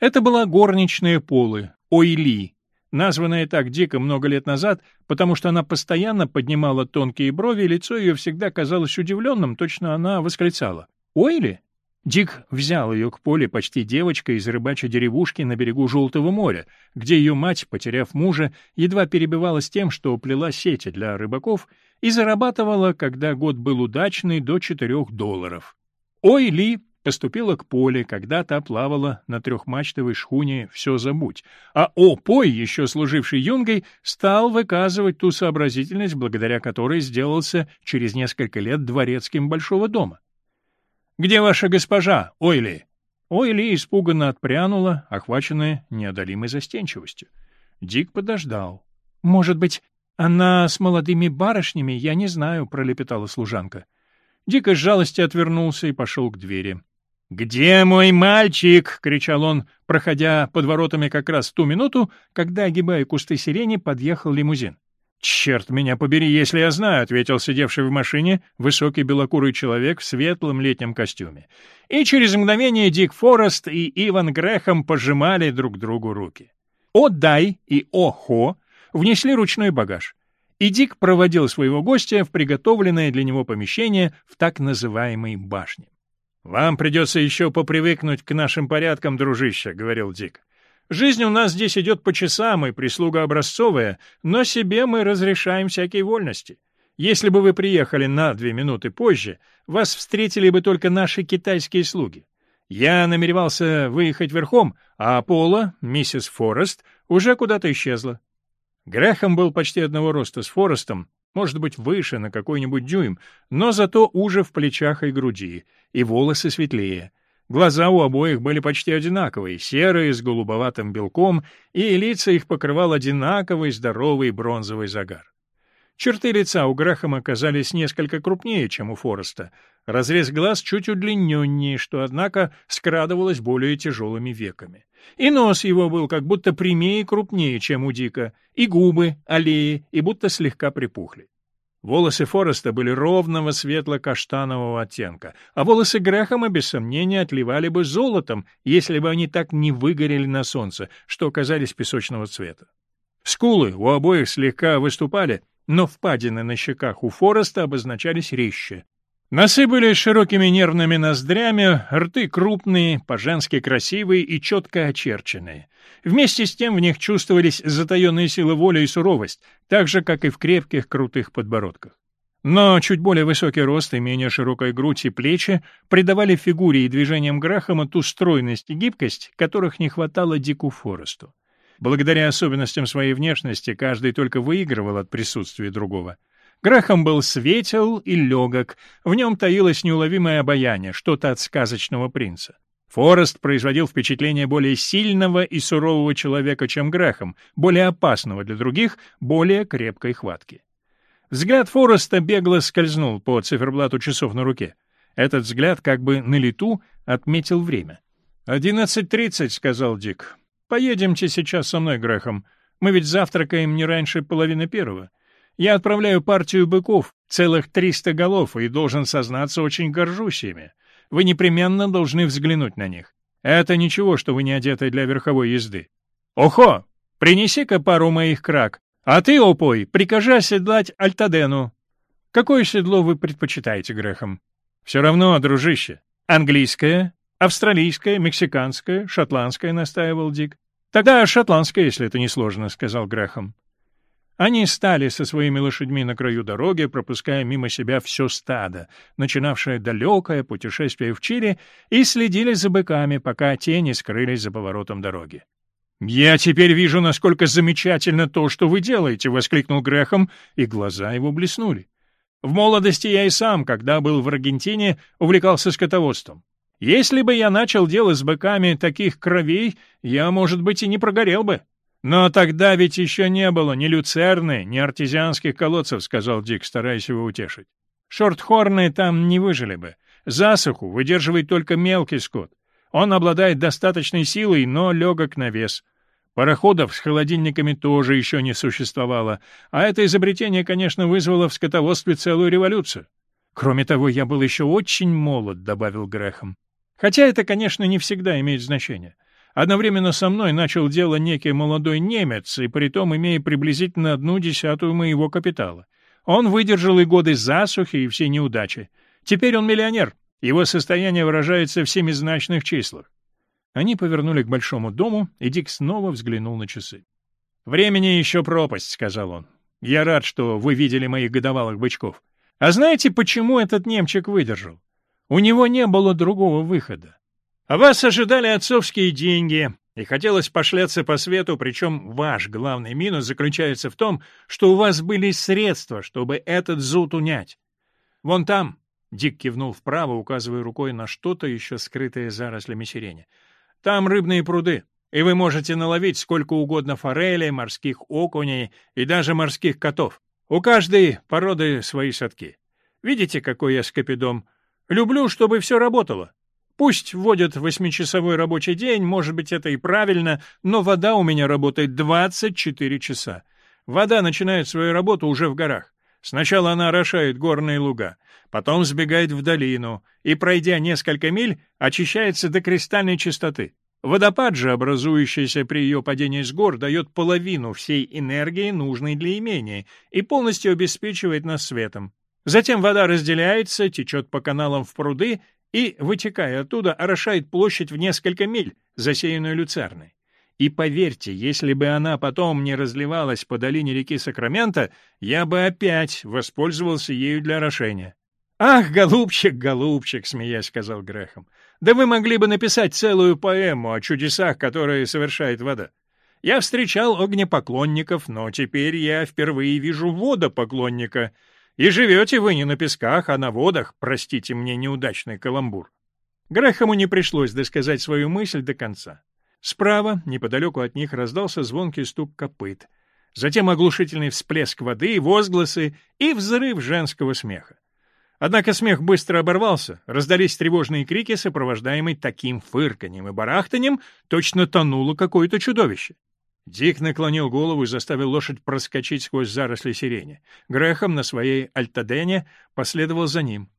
Это была горничная Полы, Ойли, названная так дико много лет назад, потому что она постоянно поднимала тонкие брови, и лицо ее всегда казалось удивленным, точно она восклицала. «Ойли?» Дик взял ее к поле почти девочка из рыбачьей деревушки на берегу Желтого моря, где ее мать, потеряв мужа, едва перебивалась тем, что плела сети для рыбаков и зарабатывала, когда год был удачный, до четырех долларов. Ой Ли поступила к Поле, когда та плавала на трехмачтовой шхуне «Все забудь», а О. еще служивший юнгой, стал выказывать ту сообразительность, благодаря которой сделался через несколько лет дворецким Большого дома. «Где ваша госпожа, Ойли?» Ойли испуганно отпрянула, охваченная неодолимой застенчивостью. Дик подождал. «Может быть, она с молодыми барышнями, я не знаю», — пролепетала служанка. Дик из жалости отвернулся и пошел к двери. «Где мой мальчик?» — кричал он, проходя под воротами как раз в ту минуту, когда, огибая кусты сирени, подъехал лимузин. «Черт меня побери, если я знаю», — ответил сидевший в машине высокий белокурый человек в светлом летнем костюме. И через мгновение Дик Форест и Иван Грехом пожимали друг другу руки. «О-дай» и «О-хо» внесли ручной багаж, и Дик проводил своего гостя в приготовленное для него помещение в так называемой башне. «Вам придется еще попривыкнуть к нашим порядкам, дружище», — говорил Дик. «Жизнь у нас здесь идет по часам, и прислуга образцовая, но себе мы разрешаем всякие вольности. Если бы вы приехали на две минуты позже, вас встретили бы только наши китайские слуги. Я намеревался выехать верхом, а Пола, миссис Форест, уже куда-то исчезла. Грехом был почти одного роста с Форестом, может быть, выше на какой-нибудь дюйм, но зато уже в плечах и груди, и волосы светлее. Глаза у обоих были почти одинаковые, серые, с голубоватым белком, и лица их покрывал одинаковый здоровый бронзовый загар. Черты лица у Грахама оказались несколько крупнее, чем у Фореста, Разрез глаз чуть удлиненнее, что, однако, скрадывалось более тяжелыми веками. И нос его был как будто прямее и крупнее, чем у Дика, и губы аллеи, и будто слегка припухли. Волосы Фореста были ровного светло-каштанового оттенка, а волосы Грэхэма, без сомнения, отливали бы золотом, если бы они так не выгорели на солнце, что оказались песочного цвета. Скулы у обоих слегка выступали, но впадины на щеках у Фореста обозначались резче, Носы были широкими нервными ноздрями, рты крупные, по-женски красивые и четко очерченные. Вместе с тем в них чувствовались затаенные силы воли и суровость, так же, как и в крепких крутых подбородках. Но чуть более высокий рост и менее широкая грудь и плечи придавали фигуре и движениям Грахама ту стройность и гибкость, которых не хватало Дику Форесту. Благодаря особенностям своей внешности каждый только выигрывал от присутствия другого — Грехом был светел и легок, в нем таилось неуловимое обаяние, что-то от сказочного принца. Форест производил впечатление более сильного и сурового человека, чем Грехом, более опасного для других, более крепкой хватки. Взгляд Фореста бегло скользнул по циферблату часов на руке. Этот взгляд как бы на лету отметил время. «Одиннадцать тридцать», — сказал Дик. «Поедемте сейчас со мной, Грехом. Мы ведь завтракаем не раньше половины первого. Я отправляю партию быков, целых 300 голов, и должен сознаться, очень горжусь ими. Вы непременно должны взглянуть на них. Это ничего, что вы не одеты для верховой езды. Охо! Принеси-ка пару моих крак. А ты, опой, прикажи оседлать Альтадену. Какое седло вы предпочитаете, Грехом? Все равно, дружище. Английское, австралийское, мексиканское, шотландское, настаивал Дик. Тогда шотландское, если это не сложно, сказал Грехом. Они стали со своими лошадьми на краю дороги, пропуская мимо себя все стадо, начинавшее далекое путешествие в Чили, и следили за быками, пока тени скрылись за поворотом дороги. «Я теперь вижу, насколько замечательно то, что вы делаете!» — воскликнул Грехом, и глаза его блеснули. «В молодости я и сам, когда был в Аргентине, увлекался скотоводством. Если бы я начал дело с быками таких кровей, я, может быть, и не прогорел бы». «Но тогда ведь еще не было ни люцерны, ни артезианских колодцев», — сказал Дик, стараясь его утешить. «Шортхорны там не выжили бы. Засуху выдерживает только мелкий скот. Он обладает достаточной силой, но легок на вес. Пароходов с холодильниками тоже еще не существовало, а это изобретение, конечно, вызвало в скотоводстве целую революцию. Кроме того, я был еще очень молод», — добавил Грехом. «Хотя это, конечно, не всегда имеет значение». Одновременно со мной начал дело некий молодой немец, и притом имея приблизительно одну десятую моего капитала. Он выдержал и годы засухи, и все неудачи. Теперь он миллионер. Его состояние выражается в семизначных числах. Они повернули к большому дому, и Дик снова взглянул на часы. «Времени еще пропасть», — сказал он. «Я рад, что вы видели моих годовалых бычков. А знаете, почему этот немчик выдержал? У него не было другого выхода. А вас ожидали отцовские деньги, и хотелось пошляться по свету, причем ваш главный минус заключается в том, что у вас были средства, чтобы этот зуд унять. Вон там, — Дик кивнул вправо, указывая рукой на что-то, еще скрытое зарослями сирени. — Там рыбные пруды, и вы можете наловить сколько угодно форелей, морских окуней и даже морских котов. У каждой породы свои садки. Видите, какой я скопидом? Люблю, чтобы все работало. Пусть вводят восьмичасовой рабочий день, может быть, это и правильно, но вода у меня работает 24 часа. Вода начинает свою работу уже в горах. Сначала она орошает горные луга, потом сбегает в долину и, пройдя несколько миль, очищается до кристальной чистоты. Водопад же, образующийся при ее падении с гор, дает половину всей энергии, нужной для имения, и полностью обеспечивает нас светом. Затем вода разделяется, течет по каналам в пруды и, вытекая оттуда, орошает площадь в несколько миль, засеянную люцерной. И поверьте, если бы она потом не разливалась по долине реки Сакрамента, я бы опять воспользовался ею для орошения. «Ах, голубчик, голубчик!» — смеясь сказал Грехом. «Да вы могли бы написать целую поэму о чудесах, которые совершает вода. Я встречал огнепоклонников, но теперь я впервые вижу водопоклонника. И живете вы не на песках, а на водах, простите мне неудачный каламбур. Грехому не пришлось досказать свою мысль до конца. Справа, неподалеку от них, раздался звонкий стук копыт. Затем оглушительный всплеск воды, возгласы и взрыв женского смеха. Однако смех быстро оборвался, раздались тревожные крики, сопровождаемые таким фырканьем и барахтанием, точно тонуло какое-то чудовище. Дик наклонил голову и заставил лошадь проскочить сквозь заросли сирени. Грехом на своей «Альтадене» последовал за ним.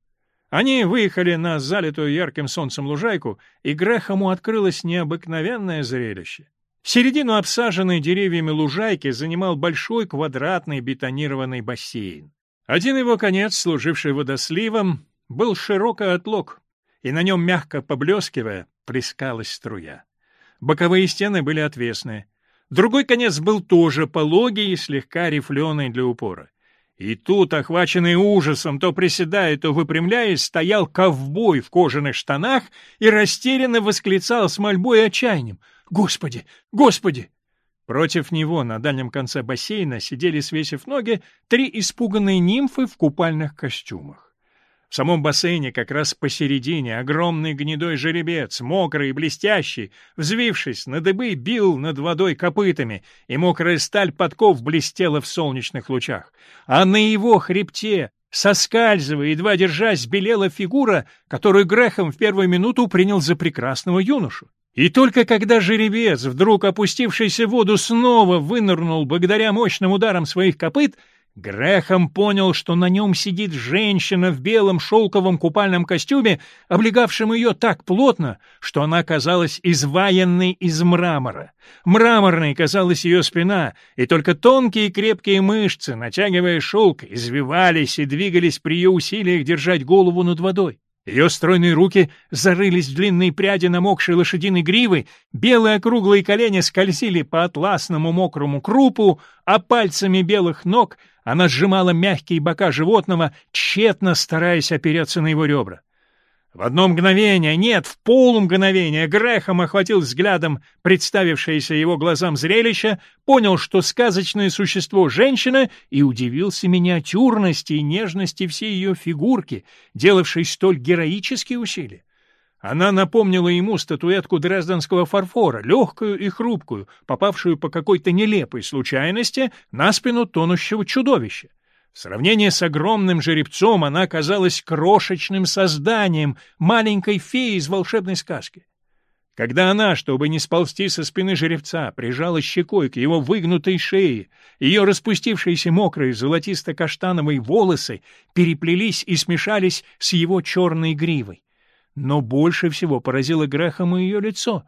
Они выехали на залитую ярким солнцем лужайку, и Грехому открылось необыкновенное зрелище. Середину обсаженной деревьями лужайки занимал большой квадратный бетонированный бассейн. Один его конец, служивший водосливом, был широко отлог, и на нем, мягко поблескивая, плескалась струя. Боковые стены были отвесные — Другой конец был тоже пологий и слегка рифленый для упора. И тут, охваченный ужасом, то приседая, то выпрямляясь, стоял ковбой в кожаных штанах и растерянно восклицал с мольбой и отчаянием «Господи! Господи!». Против него на дальнем конце бассейна сидели, свесив ноги, три испуганные нимфы в купальных костюмах. В самом бассейне, как раз посередине, огромный гнедой жеребец, мокрый и блестящий, взвившись на дыбы, бил над водой копытами, и мокрая сталь подков блестела в солнечных лучах. А на его хребте, соскальзывая, едва держась, белела фигура, которую Грехом в первую минуту принял за прекрасного юношу. И только когда жеребец, вдруг опустившийся в воду, снова вынырнул благодаря мощным ударам своих копыт — Грехом понял, что на нем сидит женщина в белом шелковом купальном костюме, облегавшем ее так плотно, что она казалась изваянной из мрамора. Мраморной казалась ее спина, и только тонкие и крепкие мышцы, натягивая шелк, извивались и двигались при ее усилиях держать голову над водой. Ее стройные руки зарылись в длинные пряди намокшей лошадиной гривы, белые округлые колени скользили по атласному мокрому крупу, а пальцами белых ног — она сжимала мягкие бока животного, тщетно стараясь опереться на его ребра. В одно мгновение, нет, в полумгновение, Грехом охватил взглядом представившееся его глазам зрелище, понял, что сказочное существо женщина, и удивился миниатюрности и нежности всей ее фигурки, делавшей столь героические усилия. Она напомнила ему статуэтку дрезденского фарфора, легкую и хрупкую, попавшую по какой-то нелепой случайности на спину тонущего чудовища. В сравнении с огромным жеребцом она казалась крошечным созданием, маленькой феей из волшебной сказки. Когда она, чтобы не сползти со спины жеребца, прижала щекой к его выгнутой шее, ее распустившиеся мокрые золотисто-каштановые волосы переплелись и смешались с его черной гривой. Но больше всего поразило Грэхэма ее лицо.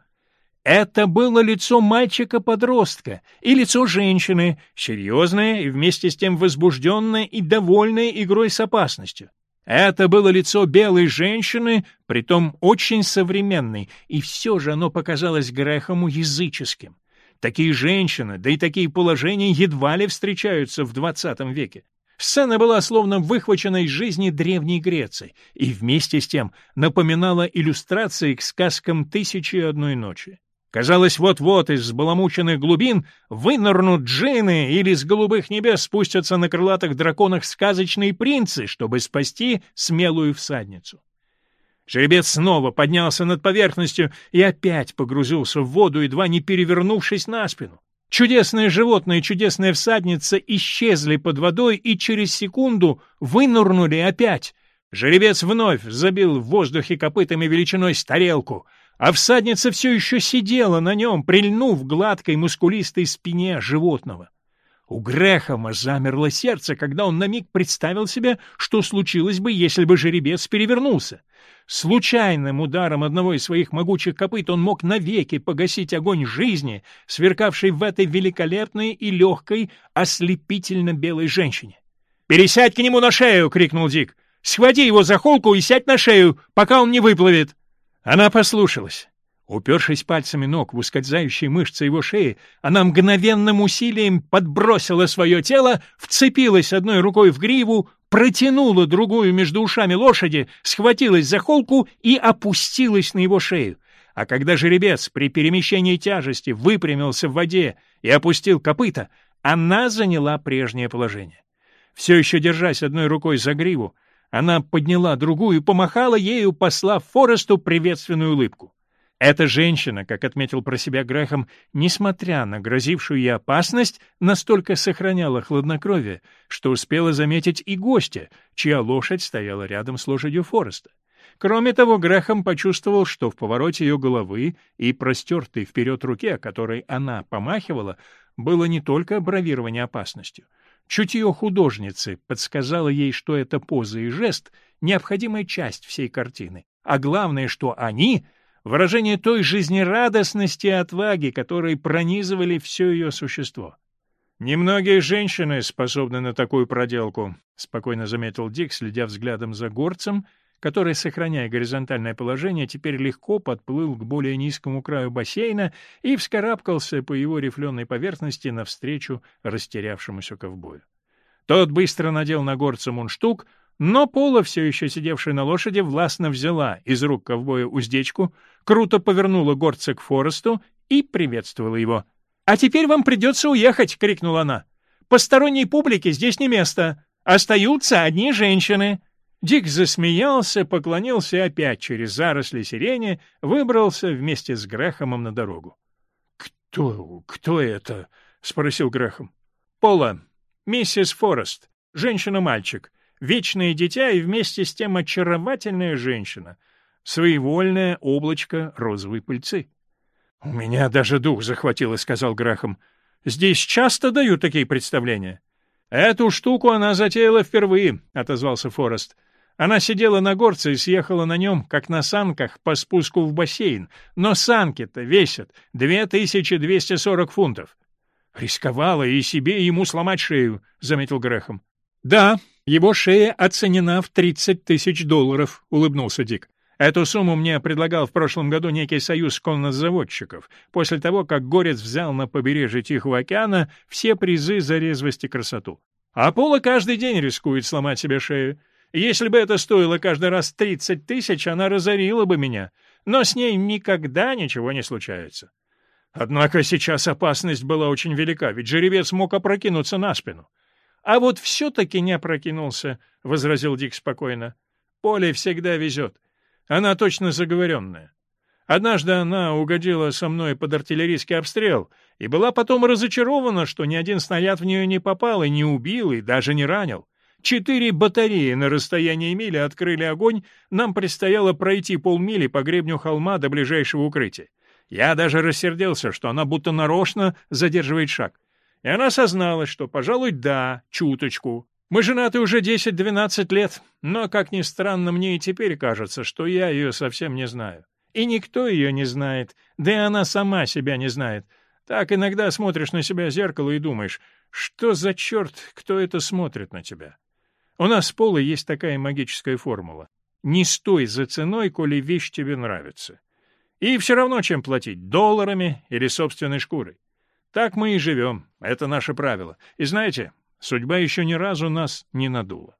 Это было лицо мальчика-подростка и лицо женщины, серьезное и вместе с тем возбужденное и довольное игрой с опасностью. Это было лицо белой женщины, притом очень современной, и все же оно показалось Грэхому языческим. Такие женщины, да и такие положения едва ли встречаются в XX веке. Сцена была словно выхвачена из жизни Древней Греции и вместе с тем напоминала иллюстрации к сказкам «Тысячи и одной ночи». Казалось, вот-вот из сбаламученных глубин вынырнут джины или с голубых небес спустятся на крылатых драконах сказочные принцы, чтобы спасти смелую всадницу. Жеребец снова поднялся над поверхностью и опять погрузился в воду, едва не перевернувшись на спину. Чудесные животные, чудесная всадница исчезли под водой и через секунду вынырнули опять. Жеребец вновь забил в воздухе копытами величиной с тарелку, а всадница все еще сидела на нем, прильнув гладкой мускулистой спине животного. У Грехома замерло сердце, когда он на миг представил себе, что случилось бы, если бы жеребец перевернулся. Случайным ударом одного из своих могучих копыт он мог навеки погасить огонь жизни, сверкавший в этой великолепной и легкой, ослепительно-белой женщине. «Пересядь к нему на шею!» — крикнул Дик. «Схвати его за холку и сядь на шею, пока он не выплывет!» Она послушалась. Упершись пальцами ног в ускользающие мышцы его шеи, она мгновенным усилием подбросила свое тело, вцепилась одной рукой в гриву, протянула другую между ушами лошади, схватилась за холку и опустилась на его шею. А когда жеребец при перемещении тяжести выпрямился в воде и опустил копыта, она заняла прежнее положение. Все еще держась одной рукой за гриву, она подняла другую и помахала ею, послав Форесту приветственную улыбку. Эта женщина, как отметил про себя Грехом, несмотря на грозившую ей опасность, настолько сохраняла хладнокровие, что успела заметить и гостя, чья лошадь стояла рядом с лошадью Фореста. Кроме того, Грехом почувствовал, что в повороте ее головы и простертой вперед руке, которой она помахивала, было не только бравирование опасностью. Чутье художницы подсказало ей, что эта поза и жест — необходимая часть всей картины, а главное, что они — выражение той жизнерадостности и отваги, которые пронизывали все ее существо. «Немногие женщины способны на такую проделку», — спокойно заметил Дик, следя взглядом за горцем, который, сохраняя горизонтальное положение, теперь легко подплыл к более низкому краю бассейна и вскарабкался по его рифленой поверхности навстречу растерявшемуся ковбою. Тот быстро надел на горца мунштук. Но Пола, все еще сидевшая на лошади, властно взяла из рук ковбоя уздечку, круто повернула горца к Форесту и приветствовала его. «А теперь вам придется уехать!» — крикнула она. «Посторонней публике здесь не место! Остаются одни женщины!» Дик засмеялся, поклонился опять через заросли сирени, выбрался вместе с Грэхомом на дорогу. «Кто... кто это?» — спросил Грэхом. «Пола. Миссис Форест. Женщина-мальчик вечное дитя и вместе с тем очаровательная женщина, своевольное облачко розовой пыльцы. — У меня даже дух захватило, — сказал Грахам. — Здесь часто дают такие представления? — Эту штуку она затеяла впервые, — отозвался Форест. Она сидела на горце и съехала на нем, как на санках, по спуску в бассейн. Но санки-то весят 2240 фунтов. «Рисковала и себе, и ему сломать шею», — заметил Грехом. «Да, его шея оценена в 30 тысяч долларов», — улыбнулся Дик. Эту сумму мне предлагал в прошлом году некий союз коннозаводчиков, после того, как Горец взял на побережье Тихого океана все призы за резвость и красоту. Аполло каждый день рискует сломать себе шею. Если бы это стоило каждый раз 30 тысяч, она разорила бы меня. Но с ней никогда ничего не случается. Однако сейчас опасность была очень велика, ведь жеребец мог опрокинуться на спину. «А вот все-таки не опрокинулся», — возразил Дик спокойно. «Поле всегда везет. Она точно заговоренная. Однажды она угодила со мной под артиллерийский обстрел и была потом разочарована, что ни один снаряд в нее не попал и не убил, и даже не ранил. Четыре батареи на расстоянии мили открыли огонь, нам предстояло пройти полмили по гребню холма до ближайшего укрытия. Я даже рассердился, что она будто нарочно задерживает шаг и она созналась, что, пожалуй, да, чуточку. Мы женаты уже 10-12 лет, но, как ни странно, мне и теперь кажется, что я ее совсем не знаю. И никто ее не знает, да и она сама себя не знает. Так иногда смотришь на себя в зеркало и думаешь, что за черт, кто это смотрит на тебя? У нас с Полой есть такая магическая формула. Не стой за ценой, коли вещь тебе нравится. И все равно чем платить, долларами или собственной шкурой. Так мы и живем, это наше правило. И знаете, судьба еще ни разу нас не надула.